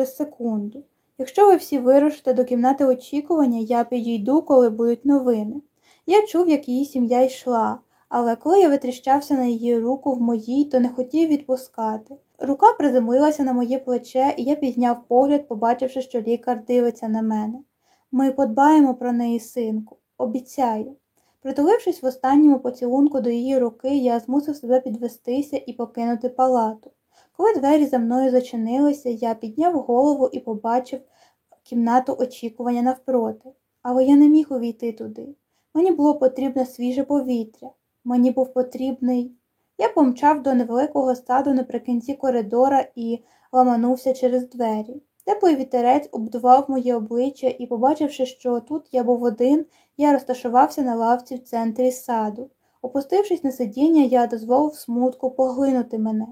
через секунду. Якщо ви всі вирушите до кімнати очікування, я підійду, коли будуть новини. Я чув, як її сім'я йшла, але коли я витріщався на її руку в моїй, то не хотів відпускати. Рука приземлилася на моє плече, і я підняв погляд, побачивши, що лікар дивиться на мене. Ми подбаємо про неї, синку, обіцяю. Притулившись в останньому поцілунку до її руки, я змусив себе підвестися і покинути палату. Коли двері за мною зачинилися, я підняв голову і побачив кімнату очікування навпроти, але я не міг увійти туди. Мені було потрібне свіже повітря. Мені був потрібний. Я помчав до невеликого саду наприкінці коридора і ламанувся через двері. Теплий вітерець обдував моє обличчя і, побачивши, що тут я був один, я розташувався на лавці в центрі саду. Опустившись на сидіння, я дозволив смутку поглинути мене.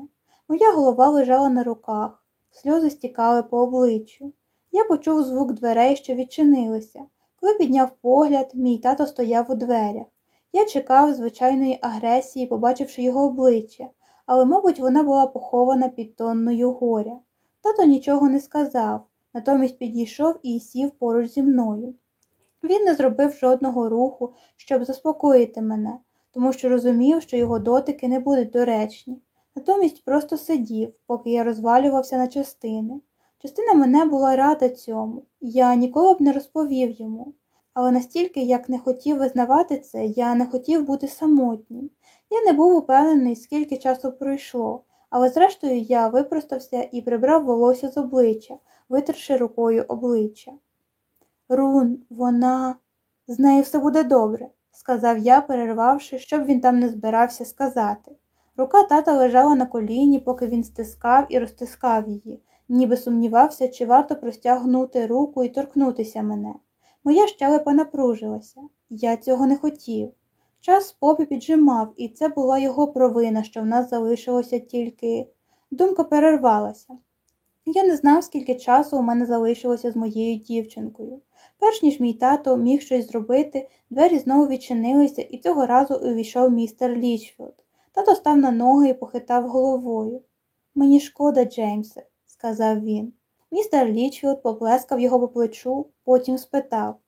Моя голова лежала на руках, сльози стікали по обличчю. Я почув звук дверей, що відчинилися. Коли підняв погляд, мій тато стояв у дверях. Я чекав звичайної агресії, побачивши його обличчя, але, мабуть, вона була похована під тонною горя. Тато нічого не сказав, натомість підійшов і сів поруч зі мною. Він не зробив жодного руху, щоб заспокоїти мене, тому що розумів, що його дотики не будуть доречні. Натомість просто сидів, поки я розвалювався на частини. Частина мене була рада цьому, я ніколи б не розповів йому. Але настільки, як не хотів визнавати це, я не хотів бути самотнім. Я не був упевнений, скільки часу пройшло, але зрештою я випростався і прибрав волосся з обличчя, витерши рукою обличчя. Рун, вона, з нею все буде добре, сказав я, перервавши, щоб він там не збирався сказати. Рука тата лежала на коліні, поки він стискав і розтискав її, ніби сумнівався, чи варто простягнути руку і торкнутися мене. Моя щелепа напружилася. Я цього не хотів. Час попі піджимав, і це була його провина, що в нас залишилося тільки. Думка перервалася. Я не знав, скільки часу у мене залишилося з моєю дівчинкою. Перш ніж мій тато міг щось зробити, двері знову відчинилися, і цього разу увійшов містер Лічфілд. Тато став на ноги і похитав головою. Мені шкода, Джеймсе, сказав він. Містер Лічфілд поплескав його по плечу, потім спитав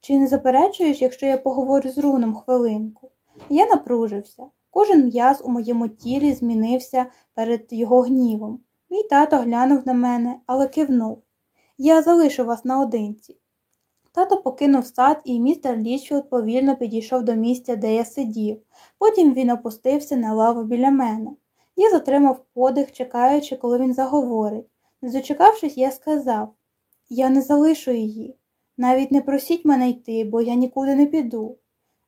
чи не заперечуєш, якщо я поговорю з Руном хвилинку? Я напружився. Кожен м'яз у моєму тілі змінився перед його гнівом. Мій тато глянув на мене, але кивнув. Я залишу вас наодинці. Тато покинув сад, і містер Лічфілд повільно підійшов до місця, де я сидів. Потім він опустився на лаву біля мене. Я затримав подих, чекаючи, коли він заговорить. Не дочекавшись, я сказав Я не залишу її. Навіть не просіть мене йти, бо я нікуди не піду.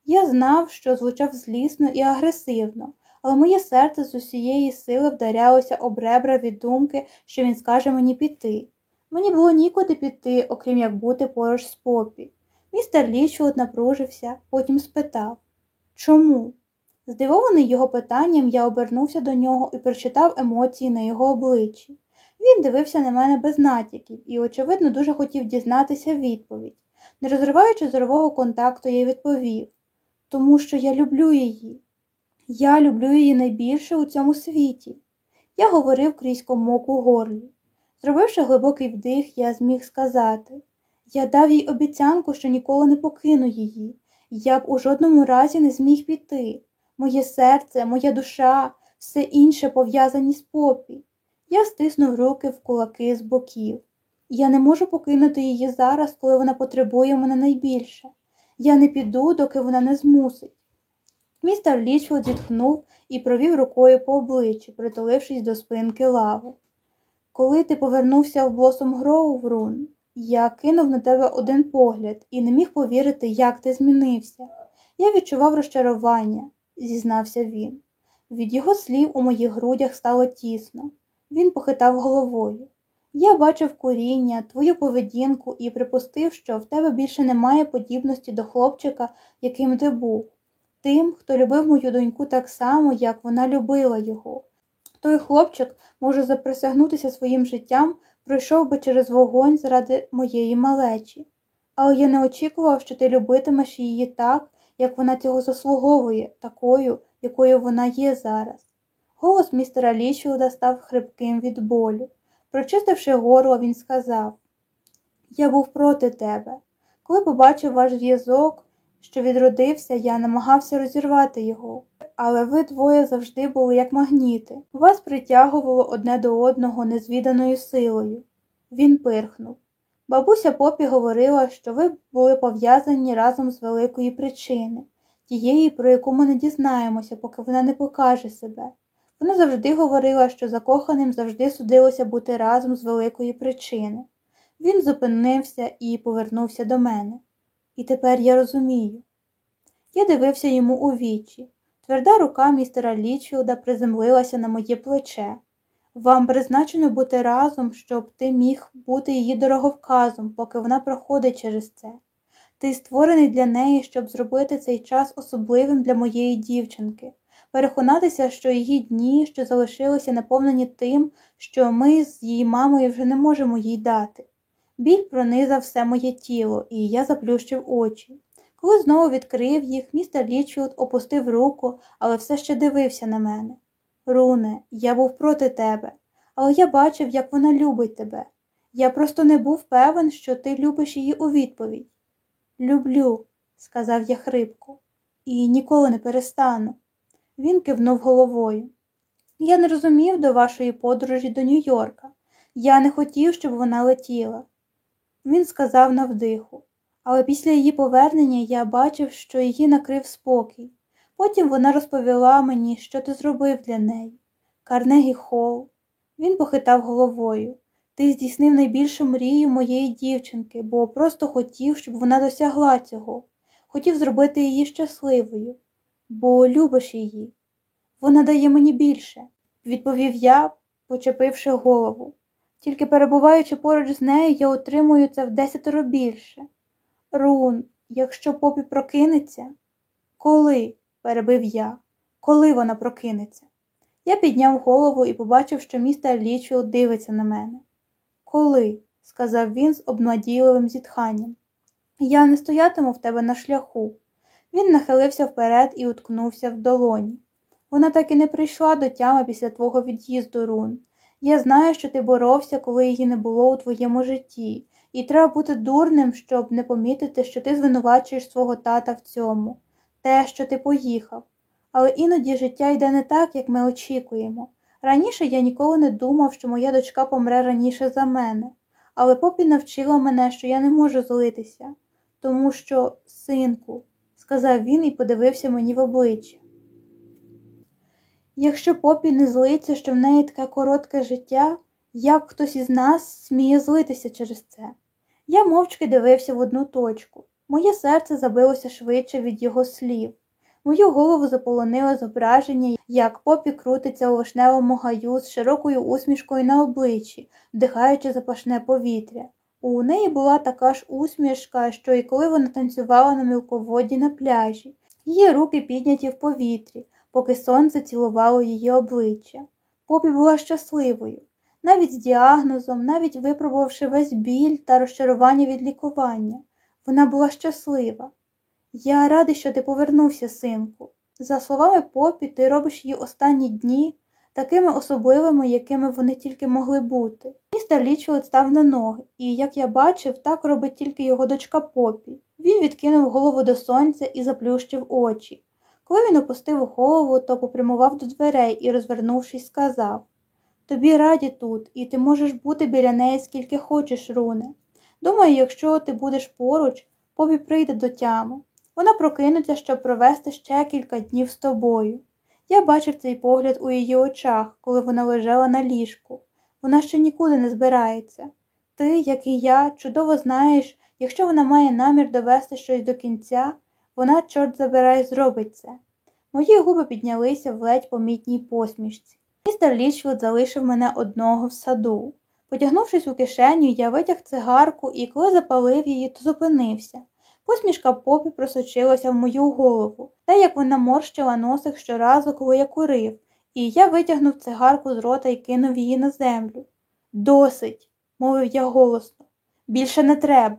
Я знав, що звучав злісно і агресивно, але моє серце з усієї сили вдарялося об ребра від думки, що він скаже мені піти. Мені було нікуди піти, окрім як бути поруч з Поппі. Містер Лічфілд напружився, потім спитав Чому? Здивований його питанням, я обернувся до нього і прочитав емоції на його обличчі. Він дивився на мене без натяків і, очевидно, дуже хотів дізнатися відповідь. Не розриваючи зорового контакту, я відповів тому що я люблю її. Я люблю її найбільше у цьому світі. Я говорив крізь комок у горлі. Зробивши глибокий вдих, я зміг сказати я дав їй обіцянку, що ніколи не покину її. Я б у жодному разі не зміг піти. Моє серце, моя душа, все інше пов'язане з Поппі. Я стиснув руки в кулаки з боків. Я не можу покинути її зараз, коли вона потребує мене найбільше. Я не піду, доки вона не змусить. Містер Лічфілд зітхнув і провів рукою по обличчю, притулившись до спинки лави. Коли ти повернувся в Блоссом-Гроув, Рун. Я кинув на тебе один погляд і не міг повірити, як ти змінився. Я відчував розчарування, зізнався він. Від його слів у моїх грудях стало тісно. Він похитав головою. Я бачив коріння, твою поведінку і припустив, що в тебе більше немає подібності до хлопчика, яким ти був, тим, хто любив мою доньку так само, як вона любила його. Той хлопчик може заприсягнутися своїм життям, пройшов би через вогонь заради моєї малечі. Але я не очікував, що ти любитимеш її так, як вона цього заслуговує, такою, якою вона є зараз. Голос містера Лічфілда став хрипким від болю. Прочистивши горло, він сказав Я був проти тебе. Коли побачив ваш зв'язок, що відродився, я намагався розірвати його. Але ви двоє завжди були як магніти. Вас притягувало одне до одного незвіданою силою. Він пирхнув. Бабуся Попі говорила, що ви були пов'язані разом з великої причини, тієї, про яку ми не дізнаємося, поки вона не покаже себе. Вона завжди говорила, що закоханим завжди судилося бути разом з великої причини. Він зупинився і повернувся до мене. І тепер я розумію. Я дивився йому у вічі. Тверда рука містера Лічфілда приземлилася на моє плече. Вам призначено бути разом, щоб ти міг бути її дороговказом, поки вона проходить через це. Ти створений для неї, щоб зробити цей час особливим для моєї дівчинки, переконатися, що її дні, що залишилися наповнені тим, що ми з її мамою вже не можемо їй дати. Біль пронизав все моє тіло, і я заплющив очі. Коли знову відкрив їх, містер Лічфілд опустив руку, але все ще дивився на мене. Руне, я був проти тебе, але я бачив, як вона любить тебе. Я просто не був певен, що ти любиш її у відповідь. Люблю, сказав я хрипко, і ніколи не перестану. Він кивнув головою. Я не розумів до вашої подорожі до Нью-Йорка. Я не хотів, щоб вона летіла. Він сказав навдиху, але після її повернення я бачив, що її накрив спокій. Потім вона розповіла мені, що ти зробив для неї. Карнегі Холл. Він похитав головою. Ти здійснив найбільшу мрію моєї дівчинки, бо просто хотів, щоб вона досягла цього, хотів зробити її щасливою, бо любиш її. Вона дає мені більше, відповів я, почепивши голову. Тільки перебуваючи поруч з нею, я отримую це в десятеро більше. Рун, якщо попі прокинеться, коли? перебив я, коли вона прокинеться. Я підняв голову і побачив, що містер Лічвіл дивиться на мене. Коли? сказав він з обнадійливим зітханням. Я не стоятиму в тебе на шляху. Він нахилився вперед і уткнувся в долоні. Вона так і не прийшла до тями після твого від'їзду, Рун. Я знаю, що ти боровся, коли її не було у твоєму житті, і треба бути дурним, щоб не помітити, що ти звинувачуєш свого тата в цьому, те, що ти поїхав. Але іноді життя йде не так, як ми очікуємо. Раніше я ніколи не думав, що моя дочка помре раніше за мене, але попі навчила мене, що я не можу злитися, тому що, синку, сказав він і подивився мені в обличчя. Якщо попі не злиться, що в неї таке коротке життя, як хтось із нас сміє злитися через це? Я мовчки дивився в одну точку. Моє серце забилося швидше від його слів. Мою голову заполонило зображення, як попі крутиться у вишневому гаю з широкою усмішкою на обличчі, вдихаючи запашне повітря. У неї була така ж усмішка, що і коли вона танцювала на мілководді на пляжі, її руки підняті в повітрі, поки сонце цілувало її обличчя. Поппі була щасливою. Навіть з діагнозом, навіть випробувавши весь біль та розчарування від лікування, вона була щаслива. Я радий, що ти повернувся, синку. За словами Поппі, ти робиш її останні дні такими особливими, якими вони тільки могли бути. Містер Лічфілд став на ноги, і, як я бачив, так робить тільки його дочка Поппі. Він відкинув голову до сонця і заплющив очі. Коли він опустив голову, то попрямував до дверей і, розвернувшись, сказав Тобі раді тут, і ти можеш бути біля неї скільки хочеш, Руне. Думаю, якщо ти будеш поруч, попі прийде до тями. Вона прокинеться, щоб провести ще кілька днів з тобою. Я бачив цей погляд у її очах, коли вона лежала на ліжку. Вона ще нікуди не збирається. Ти, як і я, чудово знаєш, якщо вона має намір довести щось до кінця, вона, чорт забирай, зробить це. Мої губи піднялися в ледь помітній посмішці. Містер Лічфілд залишив мене одного в саду. Потягнувшись у кишеню, я витяг цигарку і, коли запалив її, то зупинився. Посмішка Поппі просочилася в мою голову, та як вона морщила носик щоразу, коли я курив, і я витягнув цигарку з рота і кинув її на землю. Досить, мовив я голосно, більше не треба.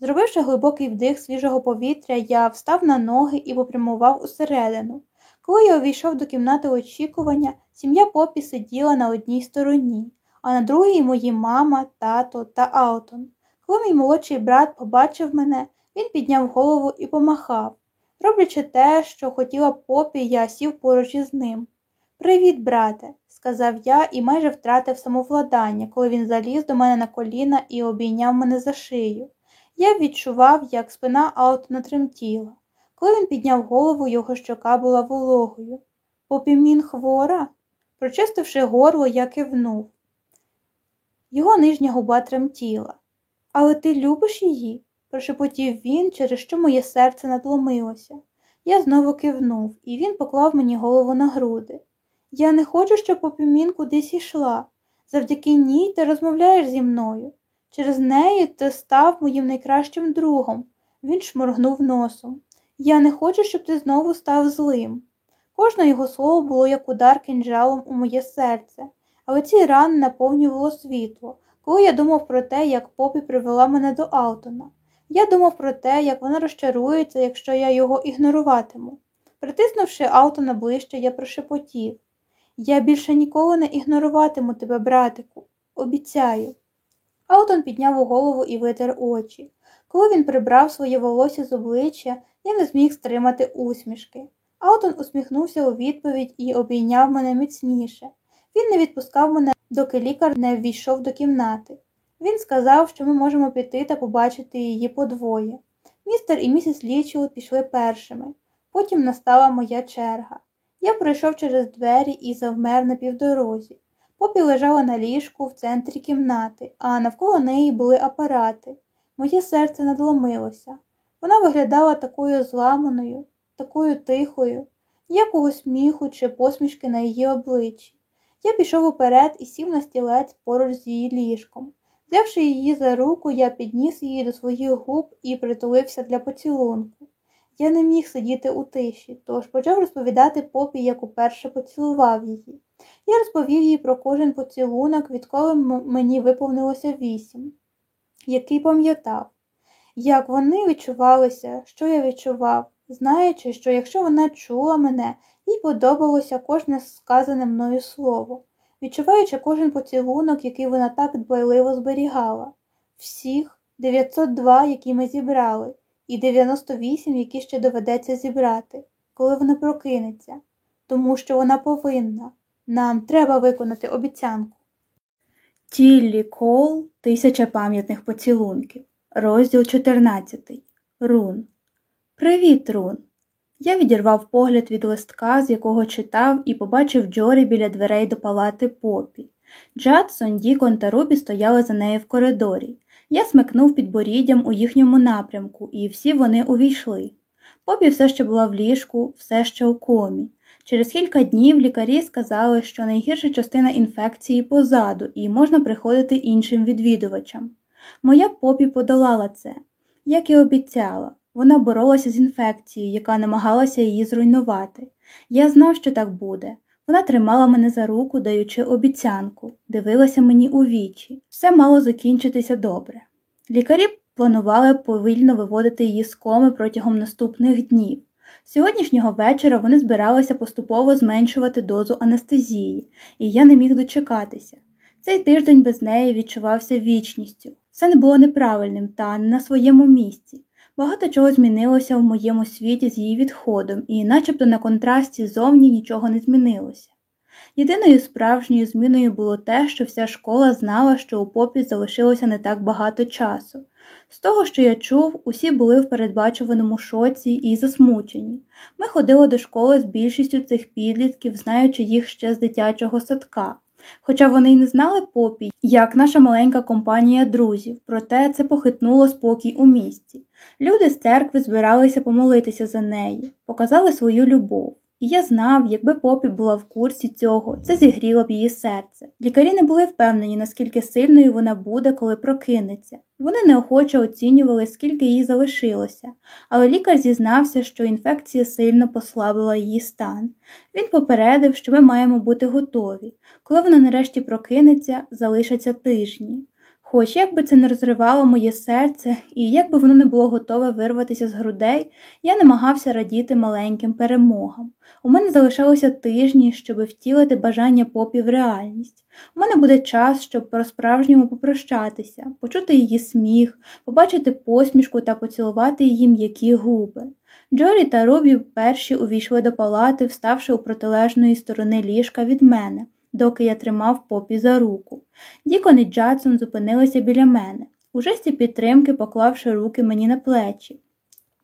Зробивши глибокий вдих свіжого повітря, я встав на ноги і попрямував усередину. Коли я увійшов до кімнати очікування, сім'я попі сиділа на одній стороні, а на другій мої мама, тато та Алтон. Коли мій молодший брат побачив мене, він підняв голову і помахав. Роблячи те, що хотіла попі, я сів поруч із ним. Привіт, брате, сказав я і майже втратив самовладання, коли він заліз до мене на коліна і обійняв мене за шию. Я відчував, як спина Алтона тремтіла. Коли він підняв голову, його щока була вологою. Попімін хвора? Прочистивши горло, я кивнув. Його нижня губа тремтіла. Але ти любиш її? прошепотів він, через що моє серце надломилося. Я знову кивнув, і він поклав мені голову на груди. Я не хочу, щоб попімін кудись ішла. Завдяки ній ти розмовляєш зі мною. Через неї ти став моїм найкращим другом. Він шморгнув носом. Я не хочу, щоб ти знову став злим. Кожне його слово було як удар кинджалом у моє серце, але ці рани наповнювало світло, коли я думав про те, як попі привела мене до Алтона. Я думав про те, як вона розчарується, якщо я його ігноруватиму. Притиснувши Алтона ближче, я прошепотів Я більше ніколи не ігноруватиму тебе, братику. Обіцяю. Алтон підняв голову і витер очі. Коли він прибрав своє волосся з обличчя, я не зміг стримати усмішки. Алтон усміхнувся у відповідь і обійняв мене міцніше. Він не відпускав мене, доки лікар не ввійшов до кімнати. Він сказав, що ми можемо піти та побачити її подвоє. Містер і місіс Лічел пішли першими. Потім настала моя черга. Я пройшов через двері і завмер на півдорозі. Попі лежала на ліжку в центрі кімнати, а навколо неї були апарати. Моє серце надломилося. Вона виглядала такою зламаною, такою тихою, ніякого сміху чи посмішки на її обличчі. Я пішов уперед і сів на стілець поруч з її ліжком. Взявши її за руку, я підніс її до своїх губ і притулився для поцілунку. Я не міг сидіти у тиші, тож почав розповідати попі, як уперше поцілував її. Я розповів їй про кожен поцілунок, відколи мені виповнилося вісім, який пам'ятав, як вони відчувалися, що я відчував, знаючи, що якщо вона чула мене, їй подобалося кожне сказане мною слово, відчуваючи кожен поцілунок, який вона так дбайливо зберігала, всіх 902, які ми зібрали, і 98, які ще доведеться зібрати, коли вона прокинеться, тому що вона повинна. Нам треба виконати обіцянку. Тіллі Кол Тисяча пам'ятних поцілунків. Розділ 14. Рун. Привіт, Рун. Я відірвав погляд від листка, з якого читав, і побачив Джорі біля дверей до палати попі. Джадсон, Дікон та Рубі стояли за нею в коридорі. Я смикнув підборіддям у їхньому напрямку, і всі вони увійшли. Попі все ще була в ліжку, все ще у комі. Через кілька днів лікарі сказали, що найгірша частина інфекції позаду і можна приходити іншим відвідувачам. Моя попі подолала це, як і обіцяла. Вона боролася з інфекцією, яка намагалася її зруйнувати. Я знав, що так буде. Вона тримала мене за руку, даючи обіцянку, дивилася мені у вічі. Все мало закінчитися добре. Лікарі планували повільно виводити її з коми протягом наступних днів. Сьогоднішнього вечора вони збиралися поступово зменшувати дозу анестезії, і я не міг дочекатися. Цей тиждень без неї відчувався вічністю. Все не було неправильним та не на своєму місці. Багато чого змінилося в моєму світі з її відходом, і начебто на контрасті зовні нічого не змінилося. Єдиною справжньою зміною було те, що вся школа знала, що у попі залишилося не так багато часу. З того, що я чув, усі були в передбачуваному шоці і засмучені. Ми ходили до школи з більшістю цих підлітків, знаючи їх ще з дитячого садка. Хоча вони й не знали попі, як наша маленька компанія друзів, проте це похитнуло спокій у місті. Люди з церкви збиралися помолитися за неї, показали свою любов. І я знав, якби попі була в курсі цього, це зігріло б її серце. Лікарі не були впевнені, наскільки сильною вона буде, коли прокинеться. Вони неохоче оцінювали, скільки їй залишилося, але лікар зізнався, що інфекція сильно послабила її стан. Він попередив, що ми маємо бути готові. Коли вона нарешті прокинеться, залишаться тижні. Хоч як би це не розривало моє серце, і як би воно не було готове вирватися з грудей, я намагався радіти маленьким перемогам. У мене залишалося тижні, щоб втілити бажання попі в реальність. У мене буде час, щоб по-справжньому попрощатися, почути її сміх, побачити посмішку та поцілувати її м'які губи. Джорі та Рубі перші увійшли до палати, вставши у протилежної сторони ліжка від мене, доки я тримав попі за руку. Дікон і Джадсон зупинилися біля мене, у жесті підтримки поклавши руки мені на плечі.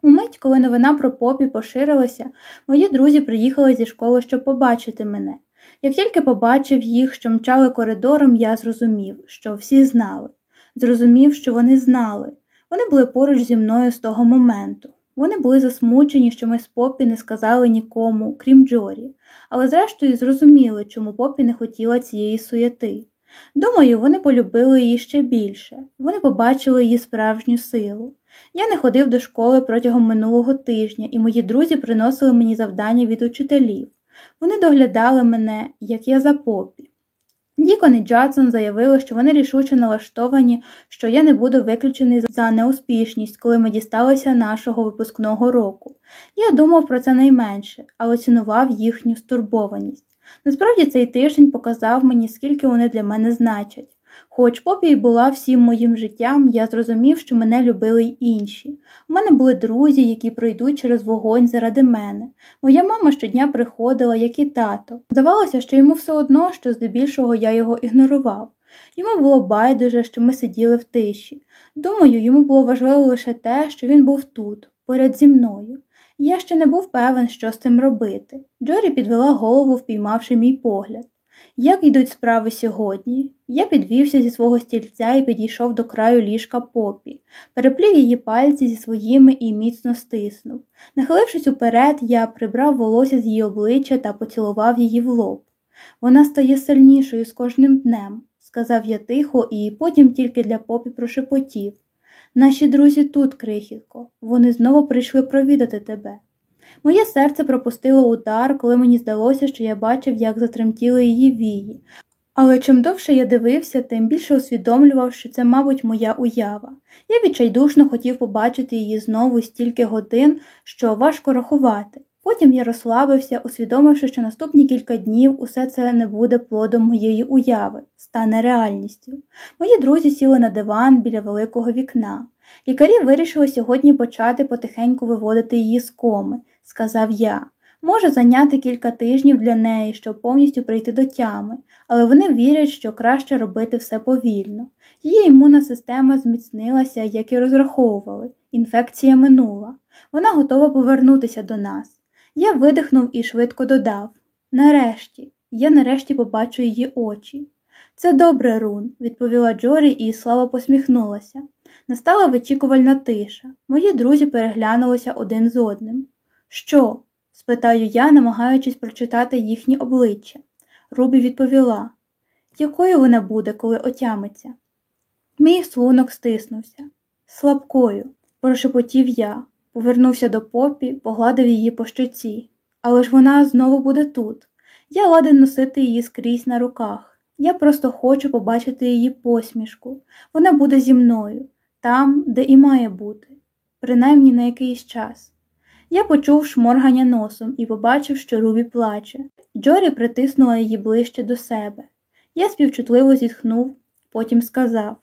Умить, коли новина про попі поширилася, мої друзі приїхали зі школи, щоб побачити мене. Як тільки побачив їх, що мчали коридором, я зрозумів, що всі знали. Зрозумів, що вони знали. Вони були поруч зі мною з того моменту. Вони були засмучені, що ми з попі не сказали нікому, крім Джорі, але зрештою зрозуміли, чому попі не хотіла цієї суєти. Думаю, вони полюбили її ще більше, вони побачили її справжню силу. Я не ходив до школи протягом минулого тижня, і мої друзі приносили мені завдання від учителів. Вони доглядали мене, як я за попі. Дікон і Джадсон заявили, що вони рішуче налаштовані, що я не буду виключений за неуспішність, коли ми дісталися нашого випускного року. Я думав про це найменше, але цінував їхню стурбованість. Насправді цей тиждень показав мені, скільки вони для мене значать. Хоч попій була всім моїм життям, я зрозумів, що мене любили й інші. У мене були друзі, які пройдуть через вогонь заради мене. Моя мама щодня приходила, як і тато. Здавалося, що йому все одно, що здебільшого я його ігнорував. Йому було байдуже, що ми сиділи в тиші. Думаю, йому було важливо лише те, що він був тут, поряд зі мною. Я ще не був певен, що з цим робити. Джорі підвела голову, впіймавши мій погляд. Як йдуть справи сьогодні? Я підвівся зі свого стільця і підійшов до краю ліжка попі, переплів її пальці зі своїми і міцно стиснув. Нахилившись уперед, я прибрав волосся з її обличчя та поцілував її в лоб. Вона стає сильнішою з кожним днем, сказав я тихо і потім тільки для попі прошепотів. Наші друзі тут, крихітко, вони знову прийшли провідати тебе. Моє серце пропустило удар, коли мені здалося, що я бачив, як затремтіли її вії. Але чим довше я дивився, тим більше усвідомлював, що це, мабуть, моя уява. Я відчайдушно хотів побачити її знову стільки годин, що важко рахувати. Потім я розслабився, усвідомивши, що наступні кілька днів усе це не буде плодом моєї уяви, стане реальністю. Мої друзі сіли на диван біля великого вікна. Лікарі вирішили сьогодні почати потихеньку виводити її з коми сказав я. Може зайняти кілька тижнів для неї, щоб повністю прийти до тями, але вони вірять, що краще робити все повільно. Її імунна система зміцнилася, як і розраховували. Інфекція минула. Вона готова повернутися до нас. Я видихнув і швидко додав Нарешті, я нарешті побачу її очі. Це добре, Рун, відповіла Джорі і слава посміхнулася. Настала вичікувальна тиша. Мої друзі переглянулися один з одним. Що? спитаю я, намагаючись прочитати їхні обличчя. Рубі відповіла, якою вона буде, коли отямиться? Мій слунок стиснувся. Слабкою, прошепотів я, повернувся до попі, погладив її по щоці. Але ж вона знову буде тут. Я ладен носити її скрізь на руках. Я просто хочу побачити її посмішку. Вона буде зі мною, там, де і має бути, принаймні на якийсь час. Я почув шморгання носом і побачив, що Рубі плаче. Джорі притиснула її ближче до себе. Я співчутливо зітхнув, потім сказав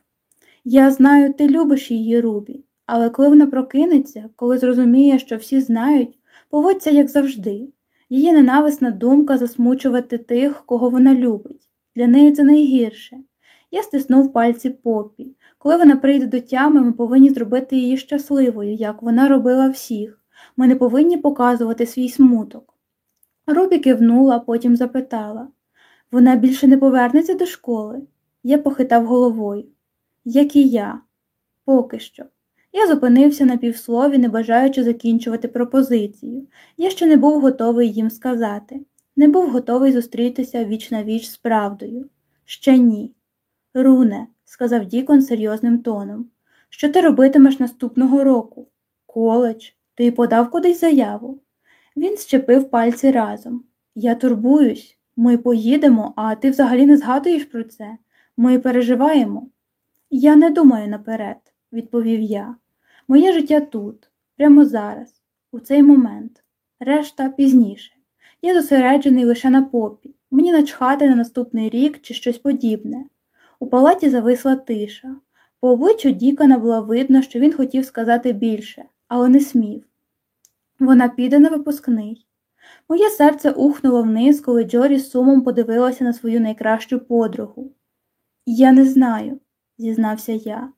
Я знаю, ти любиш її Рубі, але коли вона прокинеться, коли зрозуміє, що всі знають, поводься, як завжди. Її ненависна думка засмучувати тих, кого вона любить. Для неї це найгірше. Я стиснув пальці попі. Коли вона прийде до тями, ми повинні зробити її щасливою, як вона робила всіх. Ми не повинні показувати свій смуток. Рубі кивнула, потім запитала вона більше не повернеться до школи? Я похитав головою. Як і я, поки що. Я зупинився на півслові, не бажаючи закінчувати пропозицію. Я ще не був готовий їм сказати, не був готовий зустрітися віч на віч з правдою. Ще ні. Руне, сказав Дікон серйозним тоном, що ти робитимеш наступного року? Коледж, ти подав кудись заяву. Він щепив пальці разом. Я турбуюсь, ми поїдемо, а ти взагалі не згадуєш про це. Ми переживаємо. Я не думаю наперед, відповів я. Моє життя тут, прямо зараз, у цей момент, решта пізніше. Я зосереджений лише на попі, мені начхати на наступний рік чи щось подібне. У палаті зависла тиша. По обличчю Дікона було видно, що він хотів сказати більше, але не смів. Вона піде на випускний. Моє серце ухнуло вниз, коли Джорі з сумом подивилася на свою найкращу подругу. Я не знаю, зізнався я.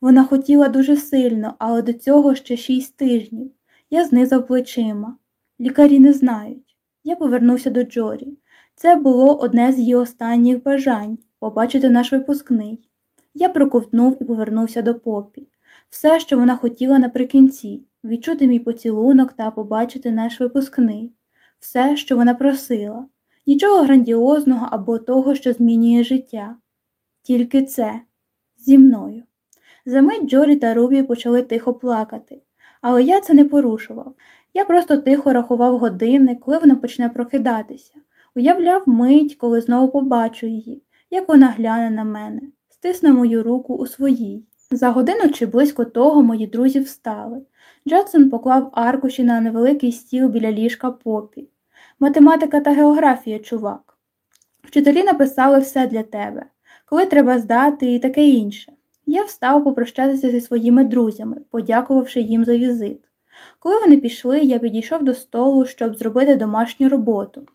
Вона хотіла дуже сильно, але до цього ще шість тижнів. Я знизав плечима. Лікарі не знають. Я повернувся до Джорі. Це було одне з її останніх бажань побачити наш випускний. Я проковтнув і повернувся до попі. Все, що вона хотіла наприкінці відчути мій поцілунок та побачити наш випускний, все, що вона просила, нічого грандіозного або того, що змінює життя. Тільки це зі мною. Замить Джорі та Рубі почали тихо плакати, але я це не порушував. Я просто тихо рахував години, коли вона почне прокидатися, уявляв мить, коли знову побачу її, як вона гляне на мене, стисне мою руку у своїй. За годину чи близько того мої друзі встали. Джадсон поклав аркуші на невеликий стіл біля ліжка попі. Математика та географія, чувак. Вчителі написали все для тебе, коли треба здати і таке інше. Я встав попрощатися зі своїми друзями, подякувавши їм за візит. Коли вони пішли, я підійшов до столу, щоб зробити домашню роботу.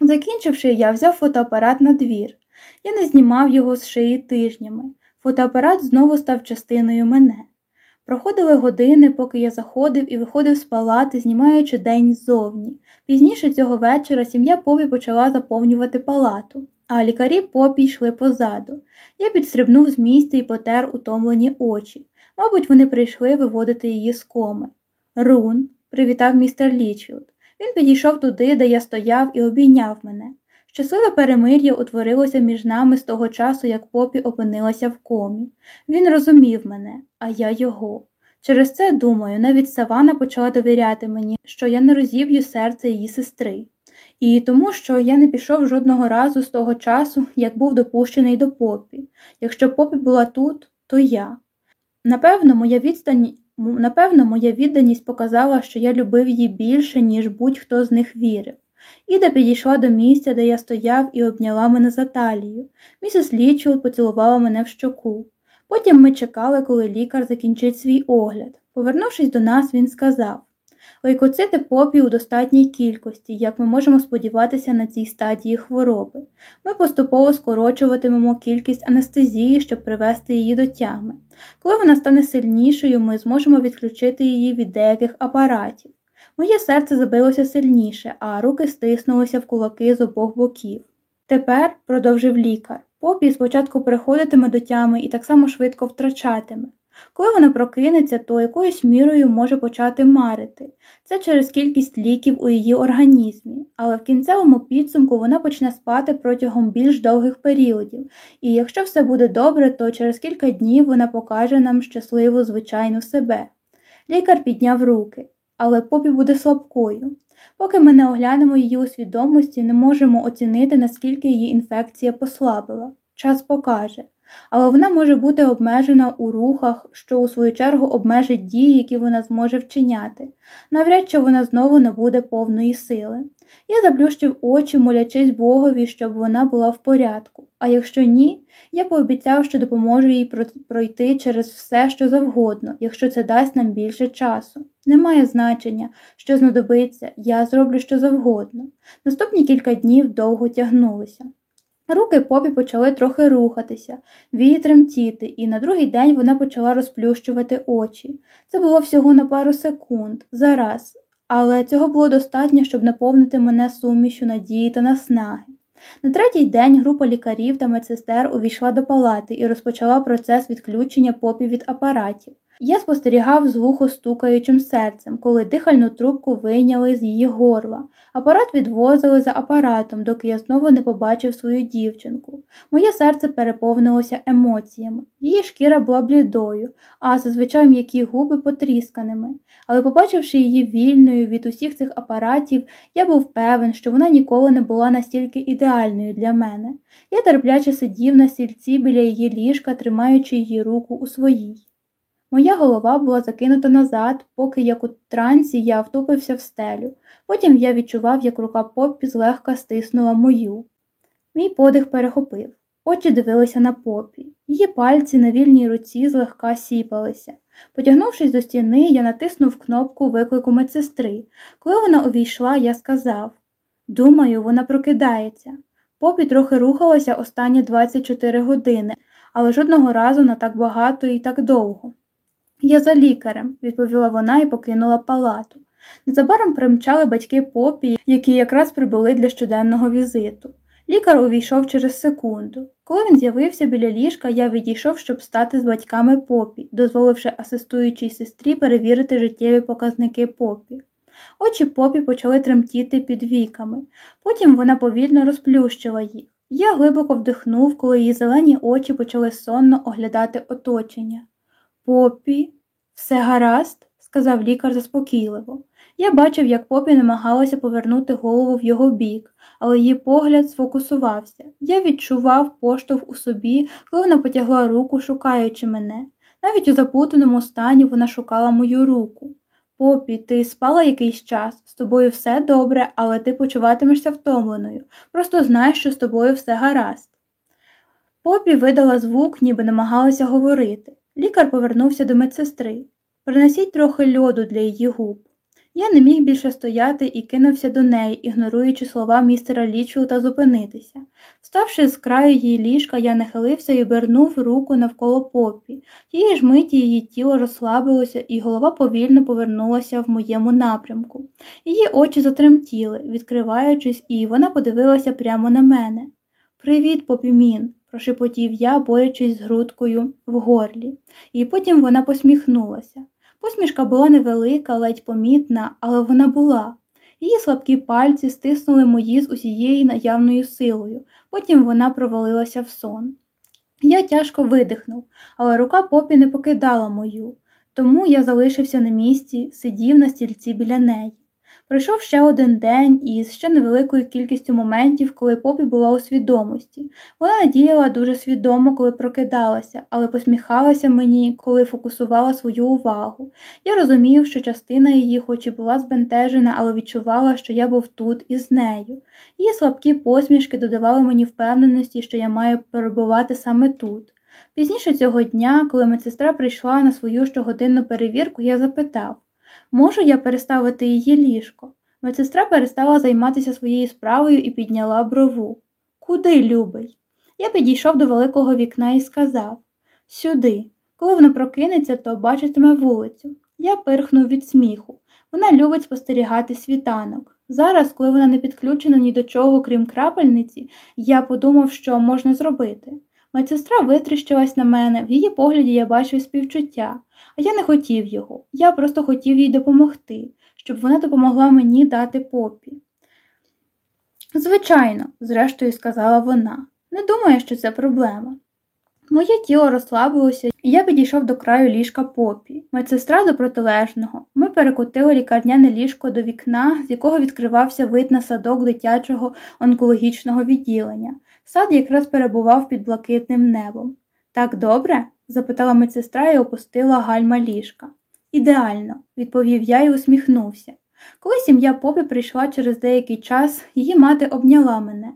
Закінчивши, я взяв фотоапарат на двір. Я не знімав його з шиї тижнями. Фотоапарат знову став частиною мене. Проходили години, поки я заходив і виходив з палати, знімаючи день ззовні. Пізніше цього вечора сім'я Поппі почала заповнювати палату, а лікарі Поппі йшли позаду. Я підстрибнув з місця і потер утомлені очі. Мабуть, вони прийшли виводити її з коми. Рун, привітав містер Лічфілд. Він підійшов туди, де я стояв, і обійняв мене. Щасливе перемир'я утворилося між нами з того часу, як Поппі опинилася в комі. Він розумів мене, а я його. Через це, думаю, навіть Савана почала довіряти мені, що я не розіб'ю серце її сестри. І тому, що я не пішов жодного разу з того часу, як був допущений до попі. Якщо попі була тут, то я. Напевно, моя відстань. Напевно, моя відданість показала, що я любив її більше, ніж будь-хто з них вірив. Іда підійшла до місця, де я стояв, і обняла мене за талію. Місіс Лічул поцілувала мене в щоку. Потім ми чекали, коли лікар закінчить свій огляд. Повернувшись до нас, він сказав Лейкоцити попі у достатній кількості, як ми можемо сподіватися на цій стадії хвороби. Ми поступово скорочуватимемо кількість анестезії, щоб привести її до тями. Коли вона стане сильнішою, ми зможемо відключити її від деяких апаратів. Моє серце забилося сильніше, а руки стиснулися в кулаки з обох боків. Тепер, продовжив лікар, попі спочатку приходитиме до тями і так само швидко втрачатиме. Коли вона прокинеться, то якоюсь мірою може почати марити. Це через кількість ліків у її організмі, але в кінцевому підсумку вона почне спати протягом більш довгих періодів, і якщо все буде добре, то через кілька днів вона покаже нам щасливу звичайну себе. Лікар підняв руки але попі буде слабкою. Поки ми не оглянемо її у свідомості, не можемо оцінити, наскільки її інфекція послабила. Час покаже. Але вона може бути обмежена у рухах, що у свою чергу обмежить дії, які вона зможе вчиняти. Навряд чи вона знову не буде повної сили. Я заплющив очі, молячись Богові, щоб вона була в порядку, а якщо ні, я пообіцяв, що допоможу їй пройти через все, що завгодно, якщо це дасть нам більше часу. Немає значення, що знадобиться, я зроблю що завгодно. Наступні кілька днів довго тягнулися. Руки попі почали трохи рухатися, вії тремтіти, і на другий день вона почала розплющувати очі. Це було всього на пару секунд, зараз, але цього було достатньо, щоб наповнити мене сумішю надії та наснаги. На третій день група лікарів та медсестер увійшла до палати і розпочала процес відключення попів від апаратів. Я спостерігав з глухо стукаючим серцем, коли дихальну трубку вийняли з її горла. Апарат відвозили за апаратом, доки я знову не побачив свою дівчинку. Моє серце переповнилося емоціями. Її шкіра була блідою, а зазвичай м'які губи потрісканими. Але, побачивши її вільною від усіх цих апаратів, я був певен, що вона ніколи не була настільки ідеальною для мене. Я терпляче сидів на стільці біля її ліжка, тримаючи її руку у своїй. Моя голова була закинута назад, поки як у трансі я втупився в стелю. Потім я відчував, як рука попі злегка стиснула мою. Мій подих перехопив. Очі дивилися на попі. Її пальці на вільній руці злегка сіпалися. Потягнувшись до стіни, я натиснув кнопку виклику медсестри. Коли вона увійшла, я сказав Думаю, вона прокидається. Попі трохи рухалася останні 24 години, але жодного разу не так багато і так довго. Я за лікарем, відповіла вона і покинула палату. Незабаром примчали батьки попі, які якраз прибули для щоденного візиту. Лікар увійшов через секунду. Коли він з'явився біля ліжка, я відійшов, щоб стати з батьками попі, дозволивши асистуючій сестрі перевірити життєві показники попі. Очі попі почали тремтіти під віками. Потім вона повільно розплющила їх. Я глибоко вдихнув, коли її зелені очі почали сонно оглядати оточення. Попі, все гаразд, сказав лікар заспокійливо. Я бачив, як попі намагалася повернути голову в його бік, але її погляд сфокусувався. Я відчував поштовх у собі, коли вона потягла руку, шукаючи мене. Навіть у заплутаному стані вона шукала мою руку. Попі, ти спала якийсь час, з тобою все добре, але ти почуватимешся втомленою. Просто знай, що з тобою все гаразд. Попі видала звук, ніби намагалася говорити. Лікар повернувся до медсестри. Принесіть трохи льоду для її губ. Я не міг більше стояти і кинувся до неї, ігноруючи слова містера Лічвілта зупинитися. Вставши з краю її ліжка, я нахилився і обернув руку навколо попі. Тієї ж миті її тіло розслабилося, і голова повільно повернулася в моєму напрямку. Її очі затремтіли, відкриваючись, і вона подивилася прямо на мене. Привіт, попімін, прошепотів я, борючись з грудкою в горлі, і потім вона посміхнулася. Посмішка була невелика, ледь помітна, але вона була. Її слабкі пальці стиснули мої з усією наявною силою, потім вона провалилася в сон. Я тяжко видихнув, але рука попі не покидала мою, тому я залишився на місці, сидів на стільці біля неї. Пройшов ще один день із ще невеликою кількістю моментів, коли попі була у свідомості. Вона надіяла дуже свідомо, коли прокидалася, але посміхалася мені, коли фокусувала свою увагу. Я розумів, що частина її, хоч і була збентежена, але відчувала, що я був тут із нею. Її слабкі посмішки додавали мені впевненості, що я маю перебувати саме тут. Пізніше цього дня, коли медсестра прийшла на свою щогодинну перевірку, я запитав Можу я переставити її ліжко? Медсестра перестала займатися своєю справою і підняла брову. Куди, любий? Я підійшов до великого вікна і сказав Сюди. Коли вона прокинеться, то бачитиме вулицю. Я пирхнув від сміху. Вона любить спостерігати світанок. Зараз, коли вона не підключена ні до чого, крім крапельниці, я подумав, що можна зробити. Медсестра витріщилась на мене, в її погляді я бачив співчуття, а я не хотів його. Я просто хотів їй допомогти, щоб вона допомогла мені дати попі. Звичайно, зрештою сказала вона, не думаю, що це проблема. Моє тіло розслабилося, і я підійшов до краю ліжка попі, медсестра до протилежного. Ми перекотили лікарняне ліжко до вікна, з якого відкривався вид на садок дитячого онкологічного відділення. Сад якраз перебував під блакитним небом. Так добре? запитала медсестра і опустила гальма ліжка. Ідеально, відповів я і усміхнувся. Коли сім'я попі прийшла через деякий час, її мати обняла мене.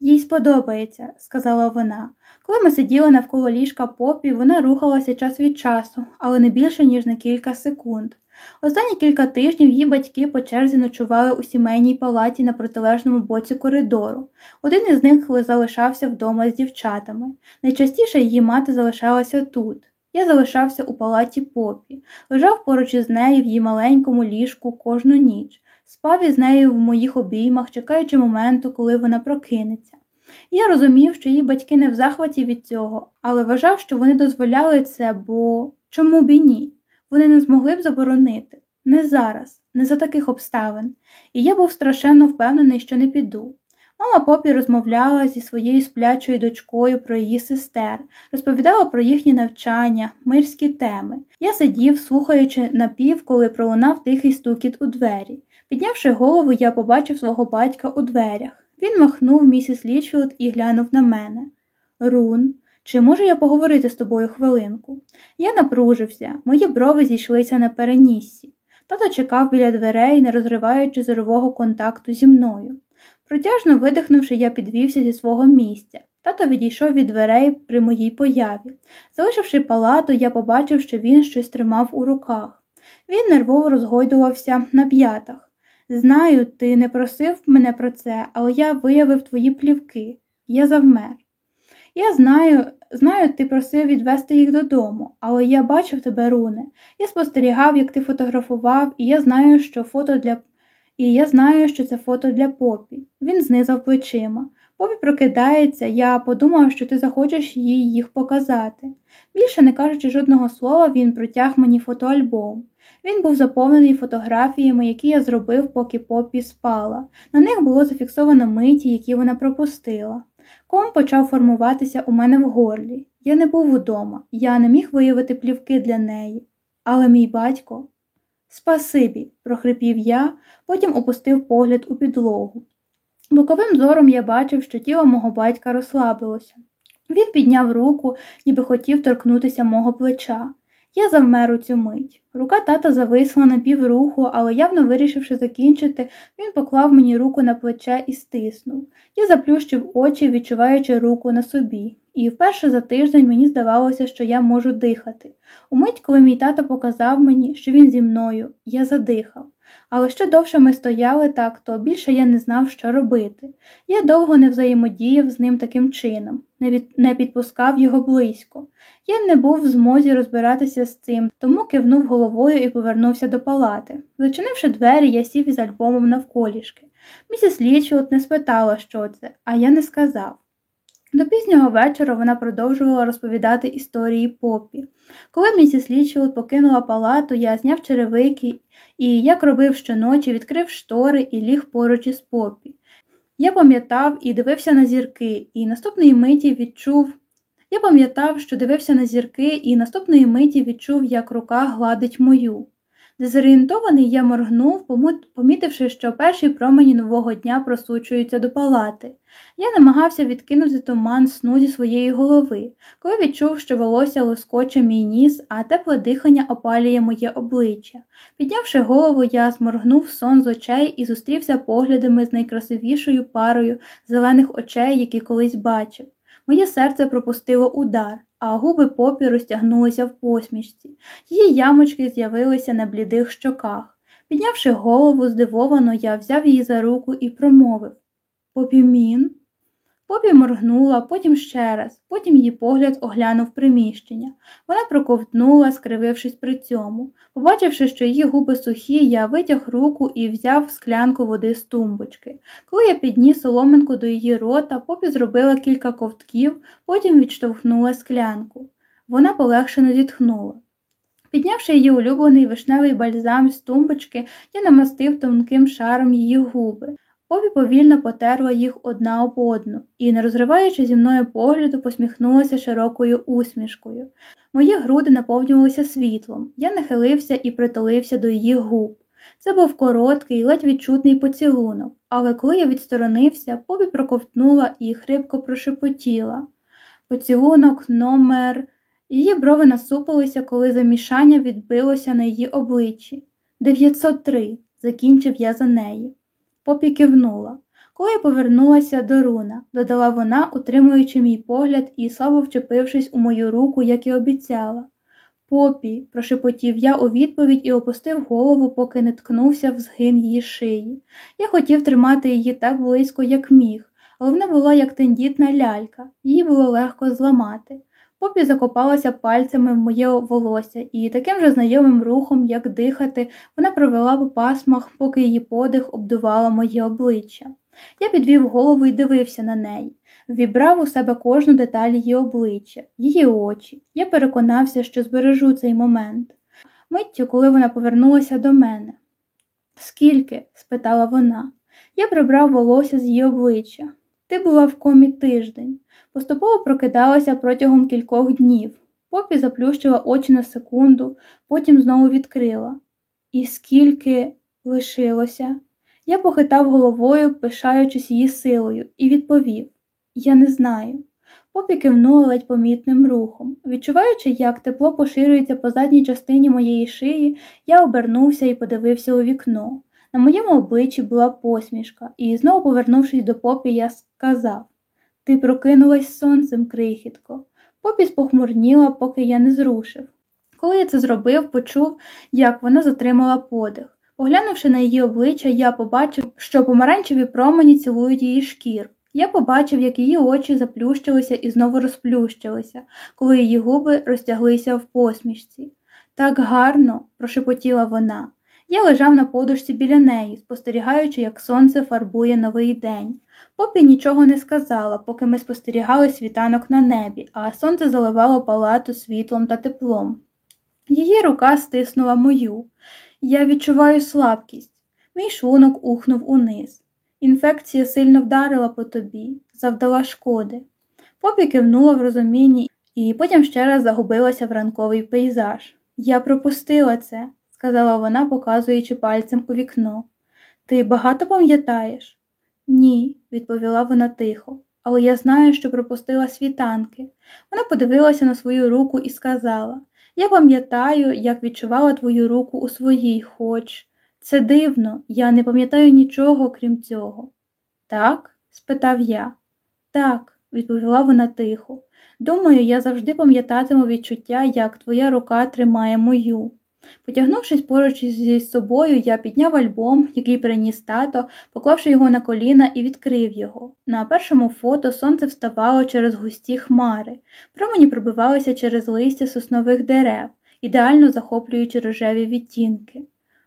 Їй сподобається, сказала вона. Коли ми сиділи навколо ліжка попі, вона рухалася час від часу, але не більше, ніж на кілька секунд. Останні кілька тижнів її батьки по черзі ночували у сімейній палаті на протилежному боці коридору. Один із них залишався вдома з дівчатами. Найчастіше її мати залишалася тут. Я залишався у палаті попі, лежав поруч із нею в її маленькому ліжку кожну ніч, спав із нею в моїх обіймах, чекаючи моменту, коли вона прокинеться. Я розумів, що її батьки не в захваті від цього, але вважав, що вони дозволяли це, бо чому б і ні? Вони не змогли б заборонити. Не зараз, не за таких обставин, і я був страшенно впевнений, що не піду. Мама Поппі розмовляла зі своєю сплячою дочкою про її сестер, розповідала про їхні навчання, мирські теми. Я сидів, слухаючи напів, коли пролунав тихий стукіт у двері. Піднявши голову, я побачив свого батька у дверях. Він махнув місіс Лічфілд і глянув на мене. Рун, чи можу я поговорити з тобою хвилинку? Я напружився, мої брови зійшлися на переніссі. Тато чекав біля дверей, не розриваючи зорового контакту зі мною. Протяжно видихнувши, я підвівся зі свого місця. Тато відійшов від дверей при моїй появі. Залишивши палату, я побачив, що він щось тримав у руках. Він нервово розгойдувався на п'ятах. Знаю, ти не просив мене про це, але я виявив твої плівки. Я завмер. Я знаю, знаю, ти просив відвести їх додому, але я бачив тебе, Руне. Я спостерігав, як ти фотографував, і я знаю, що фото для і я знаю, що це фото для попі. Він знизав плечима. Попі прокидається, я подумав, що ти захочеш їй їх показати. Більше не кажучи жодного слова, він протяг мені фотоальбом. Він був заповнений фотографіями, які я зробив, поки попі спала. На них було зафіксовано миті, які вона пропустила. Ком почав формуватися у мене в горлі. Я не був удома, я не міг виявити плівки для неї. Але мій батько. Спасибі, прохрипів я, потім опустив погляд у підлогу. Боковим зором я бачив, що тіло мого батька розслабилося. Він підняв руку, ніби хотів торкнутися мого плеча. Я завмер у цю мить. Рука тата зависла на півруху, але явно вирішивши закінчити, він поклав мені руку на плече і стиснув. Я заплющив очі, відчуваючи руку на собі, і вперше за тиждень мені здавалося, що я можу дихати. Умить, коли мій тато показав мені, що він зі мною, я задихав. Але що довше ми стояли так, то більше я не знав, що робити. Я довго не взаємодіяв з ним таким чином, не, від... не підпускав його близько. Я не був в змозі розбиратися з цим, тому кивнув головою і повернувся до палати. Зачинивши двері, я сів із альбомом навколішки. Місіс Лічфілд не спитала, що це, а я не сказав. До пізнього вечора вона продовжувала розповідати історії Поппі. Коли місіс Лічфілд покинула палату, я зняв черевики і, як робив щоночі, відкрив штори і ліг поруч із Поппі. Я пам'ятав і дивився на зірки, і наступної миті відчув. Я пам'ятав, що дивився на зірки, і наступної миті відчув, як рука гладить мою. Дезорієнтований я моргнув, помітивши, що перші промені нового дня просочуються до палати. Я намагався відкинути туман сну зі своєї голови, коли відчув, що волосся лоскоче мій ніс, а тепле дихання опалює моє обличчя. Піднявши голову, я зморгнув сон з очей і зустрівся поглядами з найкрасивішою парою зелених очей, які колись бачив. Моє серце пропустило удар а губи попі розтягнулися в посмішці. Її ямочки з'явилися на блідих щоках. Піднявши голову, здивовано, я взяв її за руку і промовив Попімін. Попі моргнула, потім ще раз, потім її погляд оглянув приміщення. Вона проковтнула, скривившись при цьому. Побачивши, що її губи сухі, я витяг руку і взяв склянку води з тумбочки. Коли я підніс соломинку до її рота, попі зробила кілька ковтків, потім відштовхнула склянку. Вона полегшено зітхнула. Піднявши її улюблений вишневий бальзам з тумбочки, я намастив тонким шаром її губи. Пові повільно потерла їх одна об одну і, не розриваючи зі мною погляду, посміхнулася широкою усмішкою. Мої груди наповнювалися світлом. Я нахилився і притулився до її губ. Це був короткий, ледь відчутний поцілунок, але коли я відсторонився, Пові проковтнула і хрипко прошепотіла. Поцілунок номер. Її брови насупилися, коли замішання відбилося на її обличчі. 903, закінчив я за неї. Попі кивнула. Коли повернулася до руна, додала вона, утримуючи мій погляд і слабо вчепившись у мою руку, як і обіцяла. Попі, прошепотів я у відповідь і опустив голову, поки не ткнувся в згин її шиї. Я хотів тримати її так близько, як міг, але вона була як тендітна лялька, її було легко зламати. Попі закопалася пальцями в моє волосся, і таким же знайомим рухом, як дихати, вона провела по пасмах, поки її подих обдувала моє обличчя. Я підвів голову і дивився на неї, вібрав у себе кожну деталь її обличчя, її очі. Я переконався, що збережу цей момент. Миттю, коли вона повернулася до мене. Скільки? спитала вона. Я прибрав волосся з її обличчя. Ти була в комі тиждень, поступово прокидалася протягом кількох днів. Попі заплющила очі на секунду, потім знову відкрила. І скільки лишилося? Я похитав головою, пишаючись її силою, і відповів Я не знаю. Попі кивнула ледь помітним рухом. Відчуваючи, як тепло поширюється по задній частині моєї шиї, я обернувся і подивився у вікно. На моєму обличчі була посмішка, і, знову повернувшись до попі, я сказав Ти прокинулась сонцем, крихітко. Попі спохмурніла, поки я не зрушив. Коли я це зробив, почув, як вона затримала подих. Поглянувши на її обличчя, я побачив, що помаранчеві промені цілують її шкір. Я побачив, як її очі заплющилися і знову розплющилися, коли її губи розтяглися в посмішці. Так гарно, прошепотіла вона. Я лежав на подушці біля неї, спостерігаючи, як сонце фарбує новий день. Попі нічого не сказала, поки ми спостерігали світанок на небі, а сонце заливало палату світлом та теплом. Її рука стиснула мою. Я відчуваю слабкість. Мій шлунок ухнув униз. Інфекція сильно вдарила по тобі, завдала шкоди. Попі кивнула в розумінні і потім ще раз загубилася в ранковий пейзаж. Я пропустила це, сказала вона, показуючи пальцем у вікно. Ти багато пам'ятаєш? Ні, відповіла вона тихо, але я знаю, що пропустила світанки. Вона подивилася на свою руку і сказала Я пам'ятаю, як відчувала твою руку у своїй, хоч. Це дивно, я не пам'ятаю нічого, крім цього. Так? спитав я. Так, відповіла вона тихо. Думаю, я завжди пам'ятатиму відчуття, як твоя рука тримає мою. Потягнувшись поруч зі собою, я підняв альбом, який приніс тато, поклавши його на коліна і відкрив його. На першому фото сонце вставало через густі хмари, промені пробивалися через листя соснових дерев, ідеально захоплюючи рожеві відтінки.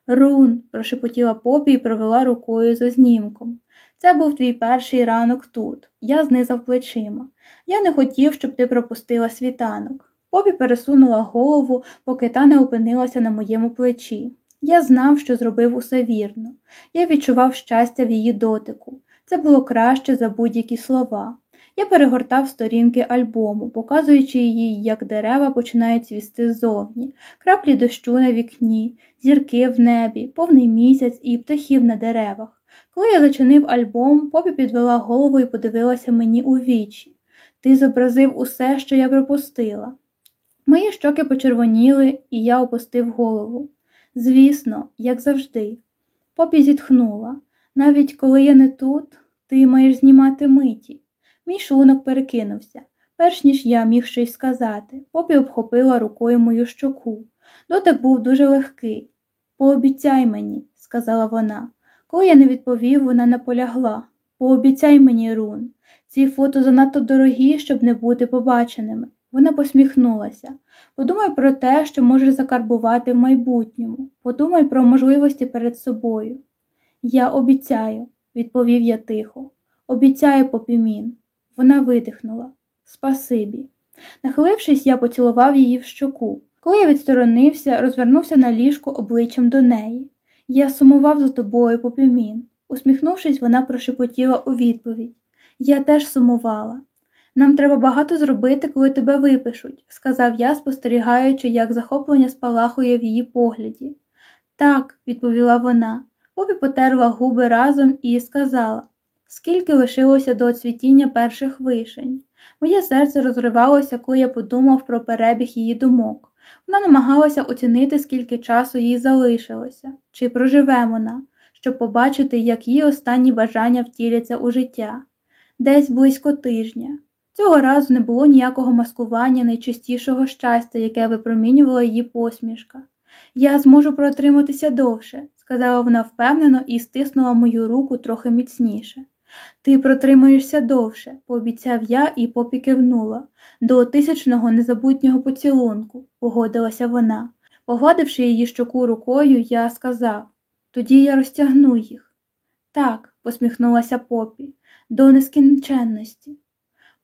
Рун, прошепотіла попі і провела рукою за знімком. Це був твій перший ранок тут. Я знизав плечима. Я не хотів, щоб ти пропустила світанок. Попі пересунула голову, поки та не опинилася на моєму плечі. Я знав, що зробив усе вірно. Я відчував щастя в її дотику. Це було краще за будь-які слова. Я перегортав сторінки альбому, показуючи їй, як дерева починають цвісти ззовні, краплі дощу на вікні, зірки в небі, повний місяць і птахів на деревах. Коли я зачинив альбом, попі підвела голову і подивилася мені у вічі. Ти зобразив усе, що я пропустила. Мої щоки почервоніли, і я опустив голову. Звісно, як завжди. Попі зітхнула. Навіть коли я не тут, ти маєш знімати миті. Мій шлунок перекинувся, перш ніж я міг щось сказати. Попі обхопила рукою мою щоку. Дотик був дуже легкий. Пообіцяй мені, сказала вона. Коли я не відповів, вона наполягла. Пообіцяй мені, Рун. Ці фото занадто дорогі, щоб не бути побаченими. Вона посміхнулася. Подумай про те, що можеш закарбувати в майбутньому. Подумай про можливості перед собою. Я обіцяю, відповів я тихо. Обіцяю попімін. Вона видихнула. Спасибі. Нахилившись, я поцілував її в щоку. Коли я відсторонився, розвернувся на ліжку обличчям до неї. Я сумував за тобою, попімін. Усміхнувшись, вона прошепотіла у відповідь. Я теж сумувала. Нам треба багато зробити, коли тебе випишуть, сказав я, спостерігаючи, як захоплення спалахує в її погляді. Так, відповіла вона. Попі потерла губи разом і сказала скільки лишилося до оцвітіння перших вишень. Моє серце розривалося, коли я подумав про перебіг її думок. Вона намагалася оцінити, скільки часу їй залишилося, чи проживе вона, щоб побачити, як її останні бажання втіляться у життя. Десь близько тижня. Цього разу не було ніякого маскування найчистішого щастя, яке випромінювала її посмішка. Я зможу протриматися довше, сказала вона впевнено і стиснула мою руку трохи міцніше. Ти протримаєшся довше, пообіцяв я і попікивнула. До тисячного незабутнього поцілунку, погодилася вона. Погладивши її щоку рукою, я сказав тоді я розтягну їх. Так, посміхнулася попі, до нескінченності.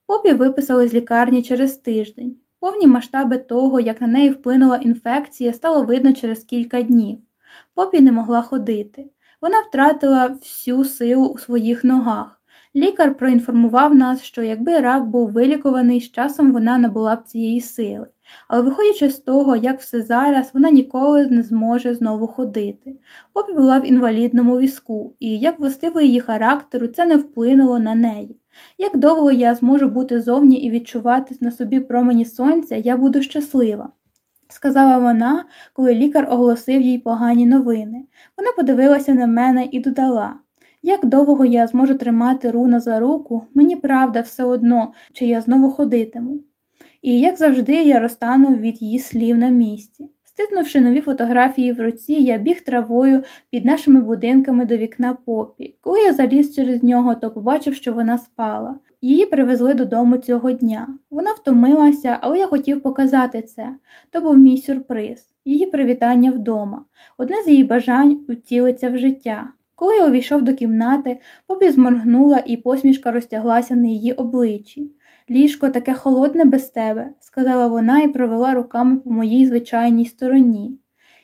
Попі виписали з лікарні через тиждень. Повні масштаби того, як на неї вплинула інфекція, стало видно через кілька днів. Попі не могла ходити. Вона втратила всю силу у своїх ногах. Лікар проінформував нас, що якби рак був вилікуваний, з часом вона набула б цієї сили. Але виходячи з того, як все зараз, вона ніколи не зможе знову ходити. Попі була в інвалідному візку, і як властиво її характеру, це не вплинуло на неї. Як довго я зможу бути зовні і відчувати на собі промені сонця, я буду щаслива, сказала вона, коли лікар оголосив їй погані новини. Вона подивилася на мене і додала як довго я зможу тримати руна за руку, мені правда все одно, чи я знову ходитиму. І, як завжди, я розтану від її слів на місці. Стиснувши нові фотографії в руці, я біг травою під нашими будинками до вікна попі. Коли я заліз через нього, то побачив, що вона спала. Її привезли додому цього дня. Вона втомилася, але я хотів показати це. То був мій сюрприз, її привітання вдома. Одне з її бажань втілиться в життя. Коли я увійшов до кімнати, попі зморгнула і посмішка розтяглася на її обличчі. Ліжко таке холодне без тебе, сказала вона і провела руками по моїй звичайній стороні.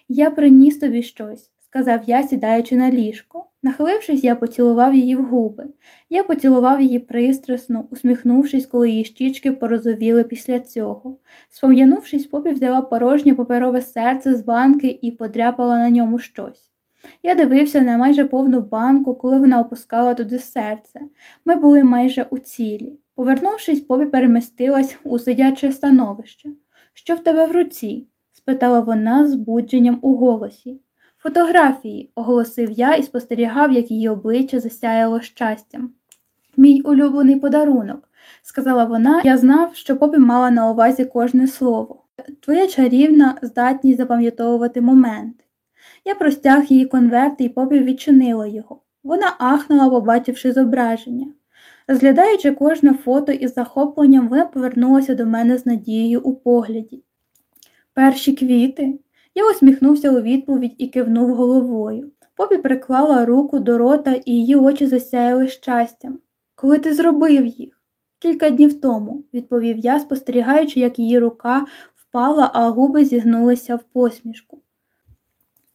Я приніс тобі щось, сказав я, сідаючи на ліжко. Нахилившись, я поцілував її в губи. Я поцілував її пристрасно, усміхнувшись, коли її щічки порозовіли після цього. Спом'янувшись, попі взяла порожнє паперове серце з банки і подряпала на ньому щось. Я дивився на майже повну банку, коли вона опускала туди серце. Ми були майже у цілі. Повернувшись, Попі перемістилась у сидяче становище. Що в тебе в руці? спитала вона з будженням у голосі. Фотографії, оголосив я і спостерігав, як її обличчя засяяло щастям. Мій улюблений подарунок, сказала вона, я знав, що попі мала на увазі кожне слово. Твоя чарівна здатність запам'ятовувати моменти. Я простяг її конверт і попів відчинила його. Вона ахнула, побачивши зображення. Розглядаючи кожне фото із захопленням, вона повернулася до мене з надією у погляді. Перші квіти. Я усміхнувся у відповідь і кивнув головою. Попі приклала руку до рота і її очі засяяли щастям. Коли ти зробив їх? Кілька днів тому, відповів я, спостерігаючи, як її рука впала, а губи зігнулися в посмішку.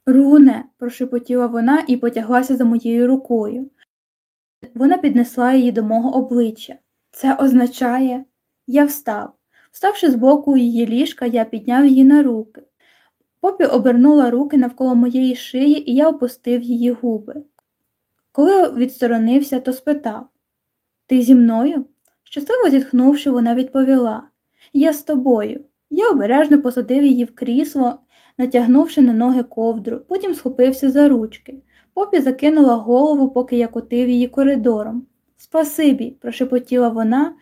Руне, прошепотіла вона і потяглася за моєю рукою. Вона піднесла її до мого обличчя. Це означає, я встав. Вставши з боку її ліжка, я підняв її на руки. Попі обернула руки навколо моєї шиї, і я опустив її губи. Коли відсторонився, то спитав Ти зі мною? Щасливо зітхнувши, вона відповіла Я з тобою. Я обережно посадив її в крісло, натягнувши на ноги ковдру, потім схопився за ручки. Попі закинула голову, поки я котив її коридором. Спасибі, прошепотіла вона,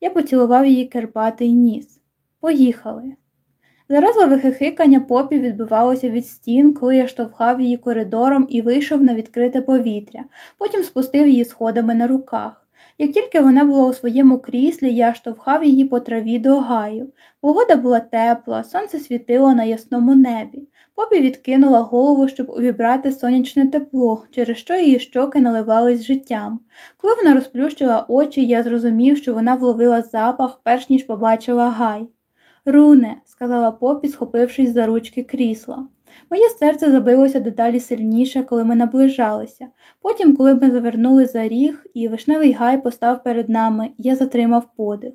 я поцілував її керпатий ніс. Поїхали. Заразливе хихикання попі відбивалося від стін, коли я штовхав її коридором і вийшов на відкрите повітря, потім спустив її сходами на руках. Як тільки вона була у своєму кріслі, я штовхав її по траві до гаю. Погода була тепла, сонце світило на ясному небі. Попі відкинула голову, щоб увібрати сонячне тепло, через що її щоки наливались життям. Коли вона розплющила очі, я зрозумів, що вона вловила запах, перш ніж побачила гай. Руне, сказала попі, схопившись за ручки крісла. Моє серце забилося дедалі сильніше, коли ми наближалися. Потім, коли ми завернули за ріг, і вишневий гай постав перед нами, я затримав подих.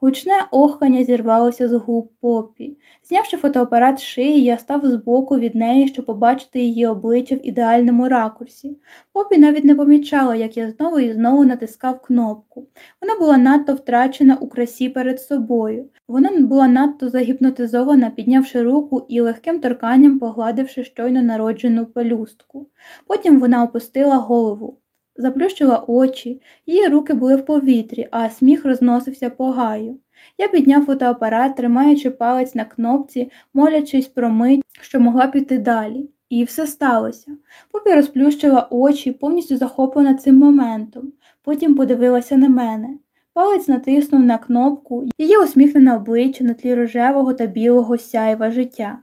Гучне охкання зірвалося з губ попі. Знявши фотоапарат шиї, я став збоку від неї, щоб побачити її обличчя в ідеальному ракурсі. Попі навіть не помічала, як я знову і знову натискав кнопку. Вона була надто втрачена у красі перед собою. Вона була надто загіпнотизована, піднявши руку і легким торканням погладивши щойно народжену пелюстку. Потім вона опустила голову заплющила очі, її руки були в повітрі, а сміх розносився по гаю. Я підняв фотоапарат, тримаючи палець на кнопці, молячись про мить, що могла піти далі. І все сталося. Попі розплющила очі, повністю захоплена цим моментом, потім подивилася на мене. Палець натиснув на кнопку, її усміхнене обличчя на тлі рожевого та білого сяєва життя.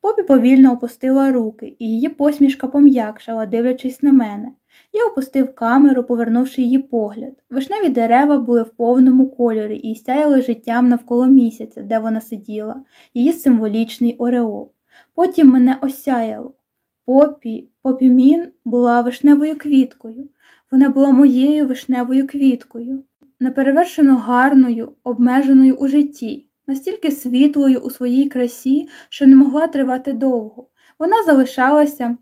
Попі повільно опустила руки, і її посмішка пом'якшала, дивлячись на мене. Я опустив камеру, повернувши її погляд. Вишневі дерева були в повному кольорі і сяяли життям навколо місяця, де вона сиділа, її символічний ореол. Потім мене осяяло. Попі, Попі Мін була вишневою квіткою. Вона була моєю вишневою квіткою, неперевершено гарною, обмеженою у житті, настільки світлою у своїй красі, що не могла тривати довго. Вона залишалася,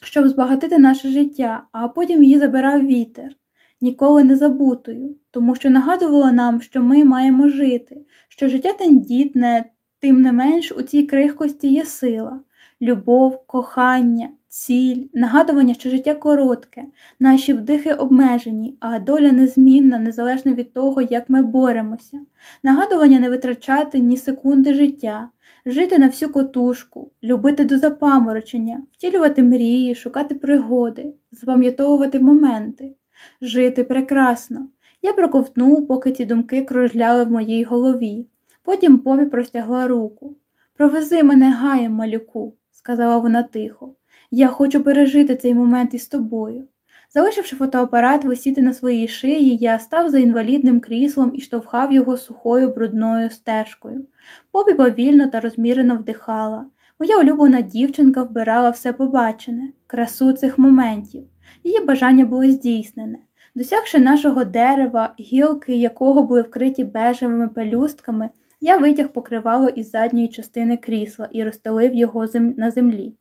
щоб збагатити наше життя, а потім її забирав вітер, ніколи не забутою, тому що нагадувала нам, що ми маємо жити, що життя тендітне, тим не менш у цій крихкості є сила, любов, кохання, ціль, нагадування, що життя коротке, наші вдихи обмежені, а доля незмінна, незалежно від того, як ми боремося, нагадування не витрачати ні секунди життя, жити на всю котушку, любити до запаморочення, втілювати мрії, шукати пригоди, запам'ятовувати моменти, жити прекрасно. Я проковтнув, поки ці думки кружляли в моїй голові. Потім Помі простягла руку. Провези мене гаєм, малюку, сказала вона тихо. Я хочу пережити цей момент із тобою. Залишивши фотоапарат висіти на своїй шиї, я став за інвалідним кріслом і штовхав його сухою брудною стежкою. Попі повільно та розмірено вдихала. Моя улюблена дівчинка вбирала все побачене, красу цих моментів. Її бажання було здійснене. Досягши нашого дерева, гілки якого були вкриті бежевими пелюстками, я витяг покривало із задньої частини крісла і розстелив його на землі.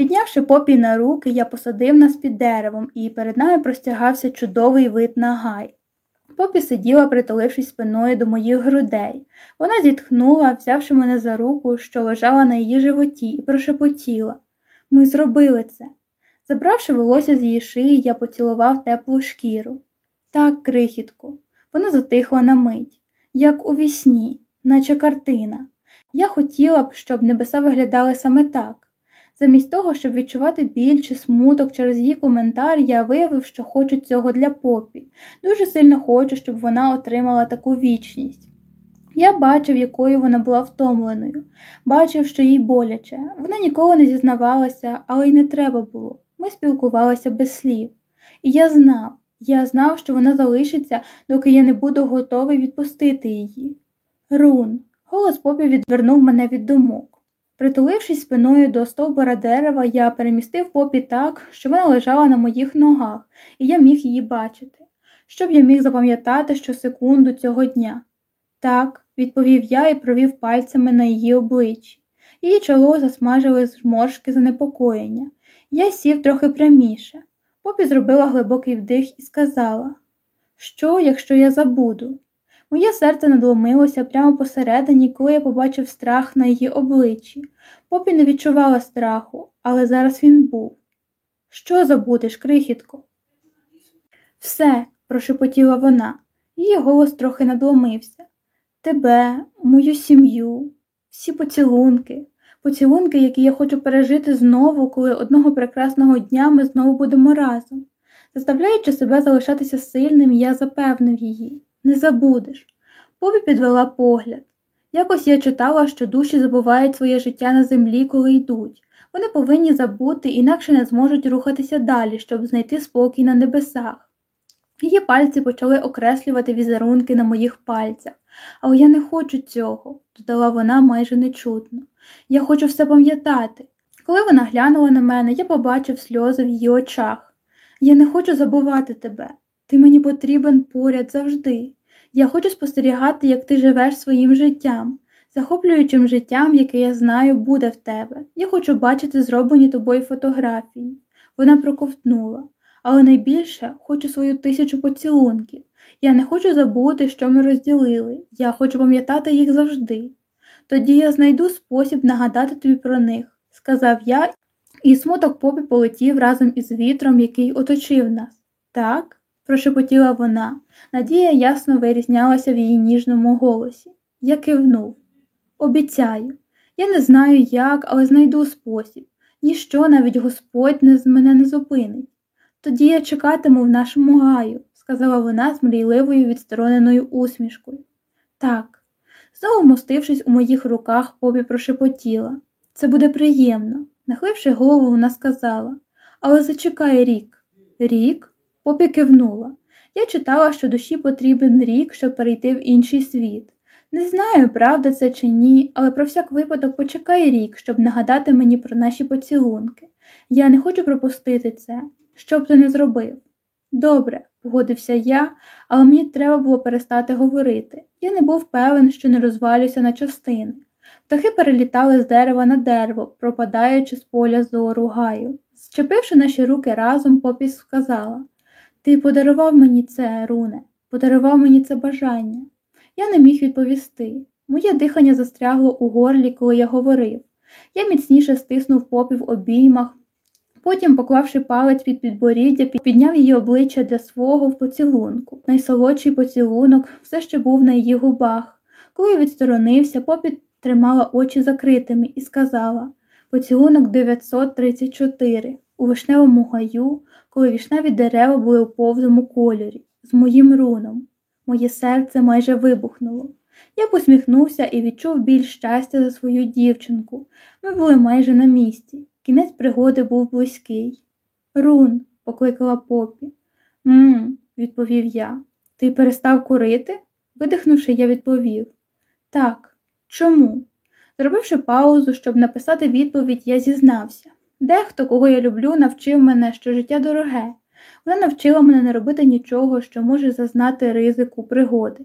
Піднявши попі на руки, я посадив нас під деревом, і перед нами простягався чудовий вид на гай. Попі сиділа, притулившись спиною до моїх грудей. Вона зітхнула, взявши мене за руку, що лежала на її животі, і прошепотіла Ми зробили це. Забравши волосся з її шиї, я поцілував теплу шкіру. Так, крихітку, вона затихла на мить, як у вісні, наче картина. Я хотіла б, щоб небеса виглядали саме так. Замість того, щоб відчувати біль чи смуток через її коментар, я виявив, що хочу цього для попі. Дуже сильно хочу, щоб вона отримала таку вічність. Я бачив, якою вона була втомленою, бачив, що їй боляче. Вона ніколи не зізнавалася, але й не треба було. Ми спілкувалися без слів. І я знав, я знав, що вона залишиться, доки я не буду готовий відпустити її. Рун, голос попі відвернув мене від думок. Притулившись спиною до стовбура дерева, я перемістив попі так, що вона лежала на моїх ногах, і я міг її бачити, щоб я міг запам'ятати щосекунду цього дня. Так, відповів я і провів пальцями на її обличчі. Її чоло засмажили зморшки занепокоєння. Я сів трохи пряміше. Попі зробила глибокий вдих і сказала Що, якщо я забуду? Моє серце надломилося прямо посередині, коли я побачив страх на її обличчі. Попі не відчувала страху, але зараз він був. Що забудеш, крихітко? Все, прошепотіла вона, її голос трохи надломився. Тебе, мою сім'ю, всі поцілунки, поцілунки, які я хочу пережити знову, коли одного прекрасного дня ми знову будемо разом. Заставляючи себе залишатися сильним, я запевнив її не забудеш. Побі підвела погляд. Якось я читала, що душі забувають своє життя на землі, коли йдуть. Вони повинні забути, інакше не зможуть рухатися далі, щоб знайти спокій на небесах. Її пальці почали окреслювати візерунки на моїх пальцях, але я не хочу цього, додала вона майже нечутно. Я хочу все пам'ятати. Коли вона глянула на мене, я побачив сльози в її очах. Я не хочу забувати тебе. Ти мені потрібен поряд завжди. Я хочу спостерігати, як ти живеш своїм життям, захоплюючим життям, яке я знаю, буде в тебе. Я хочу бачити зроблені тобою фотографії. Вона проковтнула, але найбільше хочу свою тисячу поцілунків. Я не хочу забути, що ми розділили. Я хочу пам'ятати їх завжди. Тоді я знайду спосіб нагадати тобі про них, сказав я, і смуток попі полетів разом із вітром, який оточив нас. Так? Прошепотіла вона. Надія ясно вирізнялася в її ніжному голосі. Я кивнув. Обіцяю. Я не знаю як, але знайду спосіб. Ніщо навіть Господь не, мене не зупинить. Тоді я чекатиму в нашому гаю, сказала вона з мрійливою відстороненою усмішкою. Так, знову мостившись у моїх руках, Побі прошепотіла. Це буде приємно. Нахливши голову, вона сказала, але зачекай рік. Рік? Попі кивнула. Я читала, що душі потрібен рік, щоб перейти в інший світ. Не знаю, правда це чи ні, але про всяк випадок почекай рік, щоб нагадати мені про наші поцілунки. Я не хочу пропустити це. Що б ти не зробив? Добре, погодився я, але мені треба було перестати говорити. Я не був певен, що не розвалюся на частини. Птахи перелітали з дерева на дерево, пропадаючи з поля зору гаю. Зчепивши наші руки разом, попіс сказала Ти подарував мені це, Руне, подарував мені це бажання. Я не міг відповісти. Моє дихання застрягло у горлі, коли я говорив. Я міцніше стиснув попі в обіймах, потім, поклавши палець під підборіддя, підняв її обличчя для свого в поцілунку. Найсолодший поцілунок все ще був на її губах. Коли відсторонився, попі тримала очі закритими і сказала Поцілунок 934 у вишневому гаю, коли вішневі дерева були у повному кольорі, з моїм руном. Моє серце майже вибухнуло. Я посміхнувся і відчув біль щастя за свою дівчинку. Ми були майже на місці. Кінець пригоди був близький. Рун, покликала попі. Мм, відповів я. Ти перестав курити? Видихнувши, я відповів. Так, чому? Зробивши паузу, щоб написати відповідь, я зізнався. Дехто, кого я люблю, навчив мене, що життя дороге. Вона навчила мене не робити нічого, що може зазнати ризику пригоди.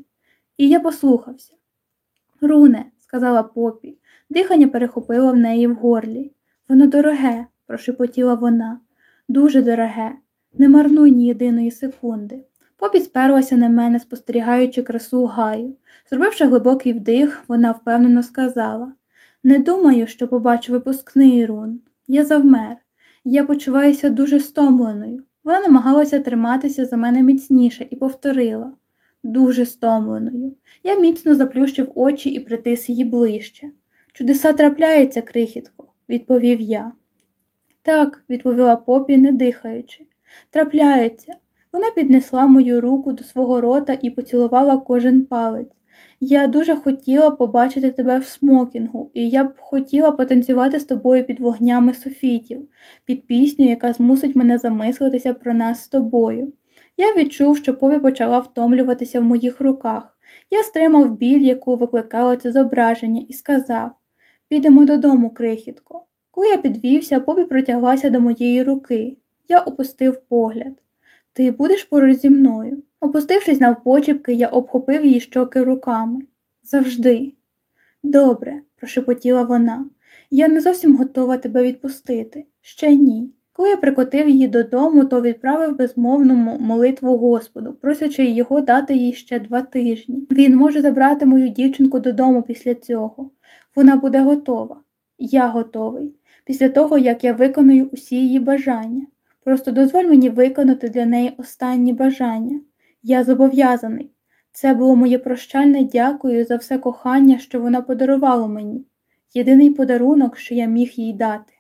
І я послухався. Руне, сказала попі, дихання перехопило в неї в горлі. Воно дороге, прошепотіла вона, дуже дороге, не марнуй ні єдиної секунди. Попі сперлася на мене, спостерігаючи красу гаю. Зробивши глибокий вдих, вона впевнено сказала Не думаю, що побачу випускний рун. Я завмер. Я почуваюся дуже стомленою. Вона намагалася триматися за мене міцніше і повторила дуже стомленою. Я міцно заплющив очі і притис її ближче. Чудеса трапляються, крихітко, відповів я. Так, відповіла попі, не дихаючи. Трапляються. Вона піднесла мою руку до свого рота і поцілувала кожен палець. Я дуже хотіла побачити тебе в смокінгу, і я б хотіла потанцювати з тобою під вогнями софітів, під пісню, яка змусить мене замислитися про нас з тобою. Я відчув, що пові почала втомлюватися в моїх руках. Я стримав біль, яку викликало це зображення, і сказав Підемо додому, крихітко. Коли я підвівся, Побі протяглася до моєї руки. Я опустив погляд. Ти будеш поруч зі мною? Опустившись навпочіпки, я обхопив її щоки руками. Завжди. Добре, прошепотіла вона. Я не зовсім готова тебе відпустити. Ще ні. Коли я прикотив її додому, то відправив безмовну молитву Господу, просячи його дати їй ще два тижні. Він може забрати мою дівчинку додому після цього. Вона буде готова. Я готовий. Після того, як я виконую усі її бажання. Просто дозволь мені виконати для неї останні бажання. Я зобов'язаний. Це було моє прощальне дякую за все кохання, що вона подарувала мені, єдиний подарунок, що я міг їй дати.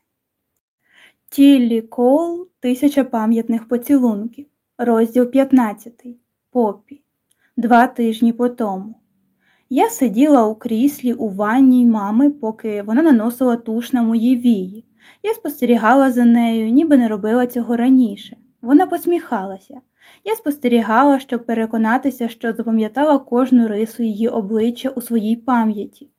Тіллі Кол Тисяча пам'ятних поцілунків, розділ 15. Попі. Два тижні по тому. Я сиділа у кріслі у ванній мами, поки вона наносила туш на мої вії. Я спостерігала за нею, ніби не робила цього раніше. Вона посміхалася. Я спостерігала, щоб переконатися, що запам'ятала кожну рису її обличчя у своїй пам'яті.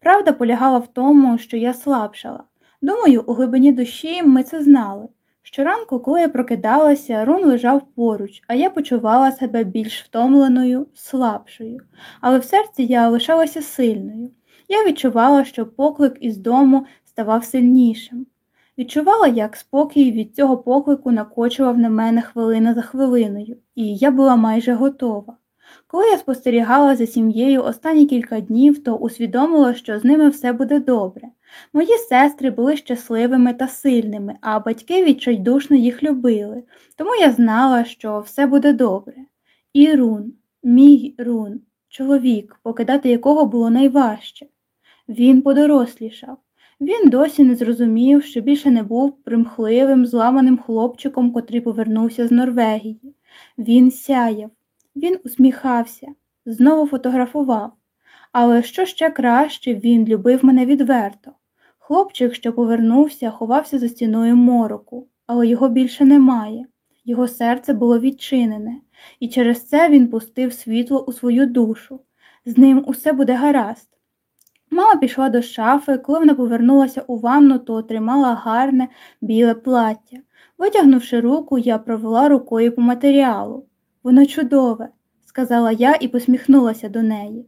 Правда полягала в тому, що я слабшала. Думаю, у глибині душі ми це знали. Щоранку, коли я прокидалася, Рун лежав поруч, а я почувала себе більш втомленою, слабшою, але в серці я лишалася сильною. Я відчувала, що поклик із дому ставав сильнішим. Відчувала, як спокій від цього поклику накочував на мене хвилина за хвилиною, і я була майже готова. Коли я спостерігала за сім'єю останні кілька днів, то усвідомила, що з ними все буде добре. Мої сестри були щасливими та сильними, а батьки відчайдушно їх любили, тому я знала, що все буде добре. І Рун, мій Рун, чоловік, покидати якого було найважче. Він подорослішав. Він досі не зрозумів, що більше не був примхливим, зламаним хлопчиком, котрий повернувся з Норвегії. Він сяяв, він усміхався, знову фотографував. Але що ще краще, він любив мене відверто. Хлопчик, що повернувся, ховався за стіною мороку, але його більше немає. Його серце було відчинене, і через це він пустив світло у свою душу. З ним усе буде гаразд. Мама пішла до шафи, коли вона повернулася у ванну, то отримала гарне біле плаття. Витягнувши руку, я провела рукою по матеріалу. Воно чудове, сказала я і посміхнулася до неї.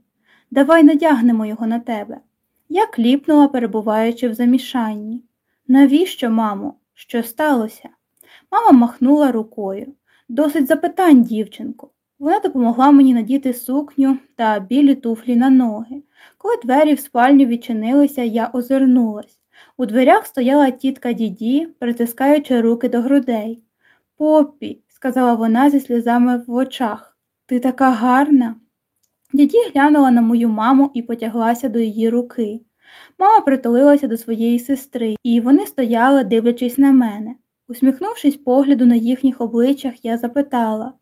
Давай надягнемо його на тебе. Я кліпнула, перебуваючи в замішанні. Навіщо, мамо? Що сталося? Мама махнула рукою. Досить запитань, дівчинко. Вона допомогла мені надіти сукню та білі туфлі на ноги. Коли двері в спальню відчинилися, я озирнулась. У дверях стояла тітка діді, притискаючи руки до грудей. Поппі, сказала вона зі сльозами в очах, ти така гарна. Діді глянула на мою маму і потяглася до її руки. Мама притулилася до своєї сестри, і вони стояли, дивлячись на мене. Усміхнувшись погляду на їхніх обличчях, я запитала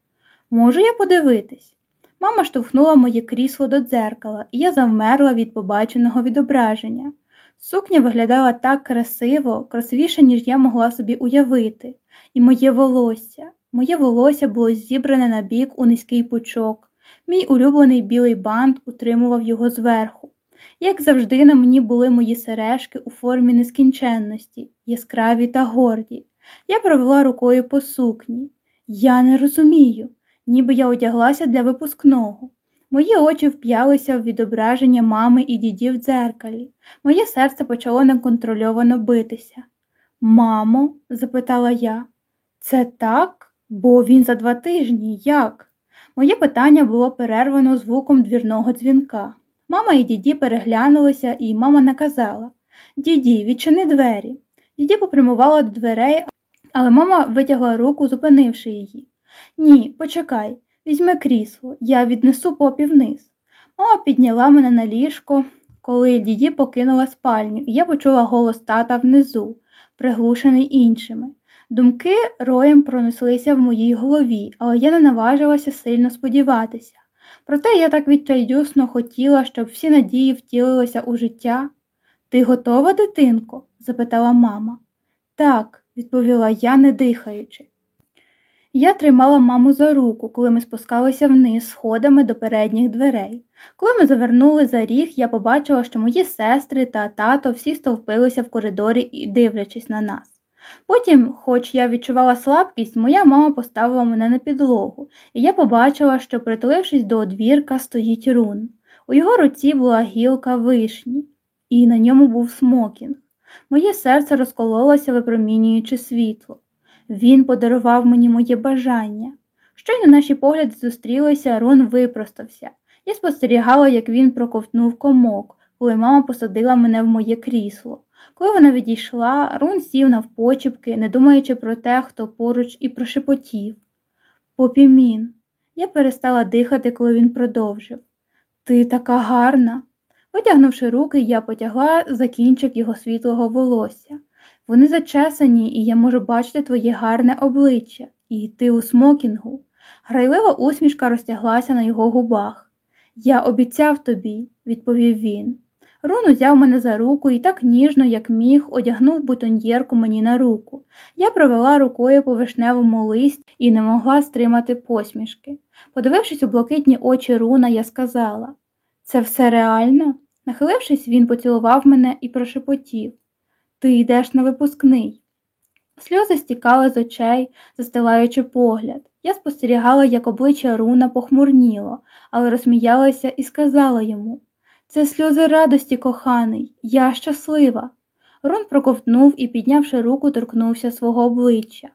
Можу я подивитись? Мама штовхнула моє крісло до дзеркала, і я завмерла від побаченого відображення. Сукня виглядала так красиво, красивіше, ніж я могла собі уявити, і моє волосся. Моє волосся було зібране на бік у низький пучок. Мій улюблений білий бант утримував його зверху. Як завжди, на мені були мої сережки у формі нескінченності, яскраві та горді. Я провела рукою по сукні. Я не розумію, ніби я одяглася для випускного. Мої очі вп'ялися в відображення мами і дідів в дзеркалі. Моє серце почало неконтрольовано битися. Мамо, запитала я, це так? Бо він за два тижні, як? Моє питання було перервано звуком двірного дзвінка. Мама і діді переглянулися, і мама наказала Діді, відчини двері. Діді попрямувала до дверей, але мама витягла руку, зупинивши її. Ні, почекай, візьми крісло, я віднесу попі вниз. Мама підняла мене на ліжко, коли діді покинула спальню, і я почула голос тата внизу, приглушений іншими. Думки роєм пронеслися в моїй голові, але я не наважилася сильно сподіватися. Проте я так відчайдусно хотіла, щоб всі надії втілилися у життя. Ти готова, дитинко? запитала мама. Так, відповіла я, не дихаючи. Я тримала маму за руку, коли ми спускалися вниз сходами до передніх дверей. Коли ми завернули за ріг, я побачила, що мої сестри та тато всі стовпилися в коридорі і дивлячись на нас. Потім, хоч я відчувала слабкість, моя мама поставила мене на підлогу, і я побачила, що, притулившись до одвірка, стоїть рун. У його руці була гілка вишні, і на ньому був смокінг. Моє серце розкололося, випромінюючи світло. Він подарував мені моє бажання. Щойно наші погляди зустрілися, Рун випростався. Я спостерігала, як він проковтнув комок, коли мама посадила мене в моє крісло. Коли вона відійшла, Рун сів навпочіпки, не думаючи про те, хто поруч, і прошепотів. Попімін. Я перестала дихати, коли він продовжив. Ти така гарна. Витягнувши руки, я потягла за кінчик його світлого волосся. Вони зачесані, і я можу бачити твоє гарне обличчя, і ти у смокінгу. Грайлива усмішка розтяглася на його губах. Я обіцяв тобі, відповів він. Рун узяв мене за руку і так ніжно, як міг, одягнув бутоньєрку мені на руку. Я провела рукою по вишневому листі і не могла стримати посмішки. Подивившись у блакитні очі руна, я сказала Це все реально? Нахилившись, він поцілував мене і прошепотів Ти йдеш на випускний. Сльози стікали з очей, застилаючи погляд. Я спостерігала, як обличчя Руна похмурніло, але розсміялася і сказала йому це сльози радості, коханий, я щаслива. Рон проковтнув і, піднявши руку, торкнувся свого обличчя.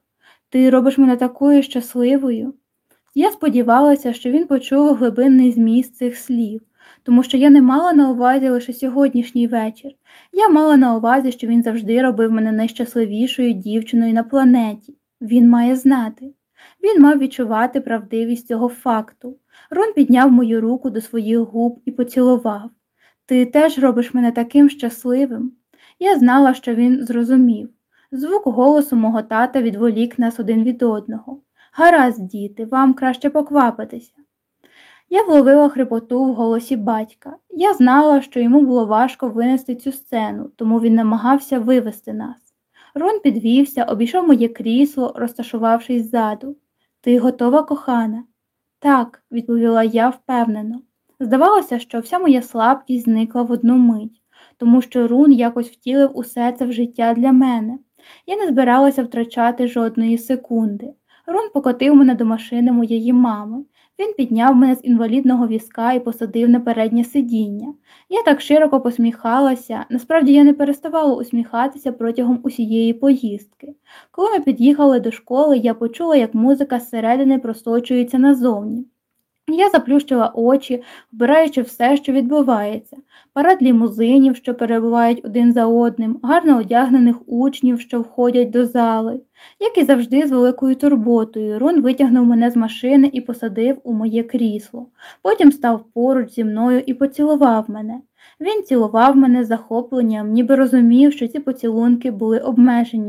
Ти робиш мене такою щасливою. Я сподівалася, що він почув глибинний зміст цих слів, тому що я не мала на увазі лише сьогоднішній вечір. Я мала на увазі, що він завжди робив мене найщасливішою дівчиною на планеті. Він має знати. Він мав відчувати правдивість цього факту. Рон підняв мою руку до своїх губ і поцілував. Ти теж робиш мене таким щасливим. Я знала, що він зрозумів. Звук голосу мого тата відволік нас один від одного. Гаразд, діти, вам краще поквапитися. Я вловила хрипоту в голосі батька. Я знала, що йому було важко винести цю сцену, тому він намагався вивести нас. Рон підвівся, обійшов моє крісло, розташувавшись ззаду. Ти готова, кохана? Так, відповіла я впевнено. Здавалося, що вся моя слабкість зникла в одну мить, тому що Рун якось втілив усе це в життя для мене. Я не збиралася втрачати жодної секунди. Рун покотив мене до машини моєї мами. Він підняв мене з інвалідного візка і посадив на переднє сидіння. Я так широко посміхалася, насправді я не переставала усміхатися протягом усієї поїздки. Коли ми під'їхали до школи, я почула, як музика зсередини просочується назовні. Я заплющила очі, вбираючи все, що відбувається, парад лімузинів, що перебувають один за одним, гарно одягнених учнів, що входять до зали. Як і завжди, з великою турботою, Рун витягнув мене з машини і посадив у моє крісло. Потім став поруч зі мною і поцілував мене. Він цілував мене захопленням, ніби розумів, що ці поцілунки були обмежені.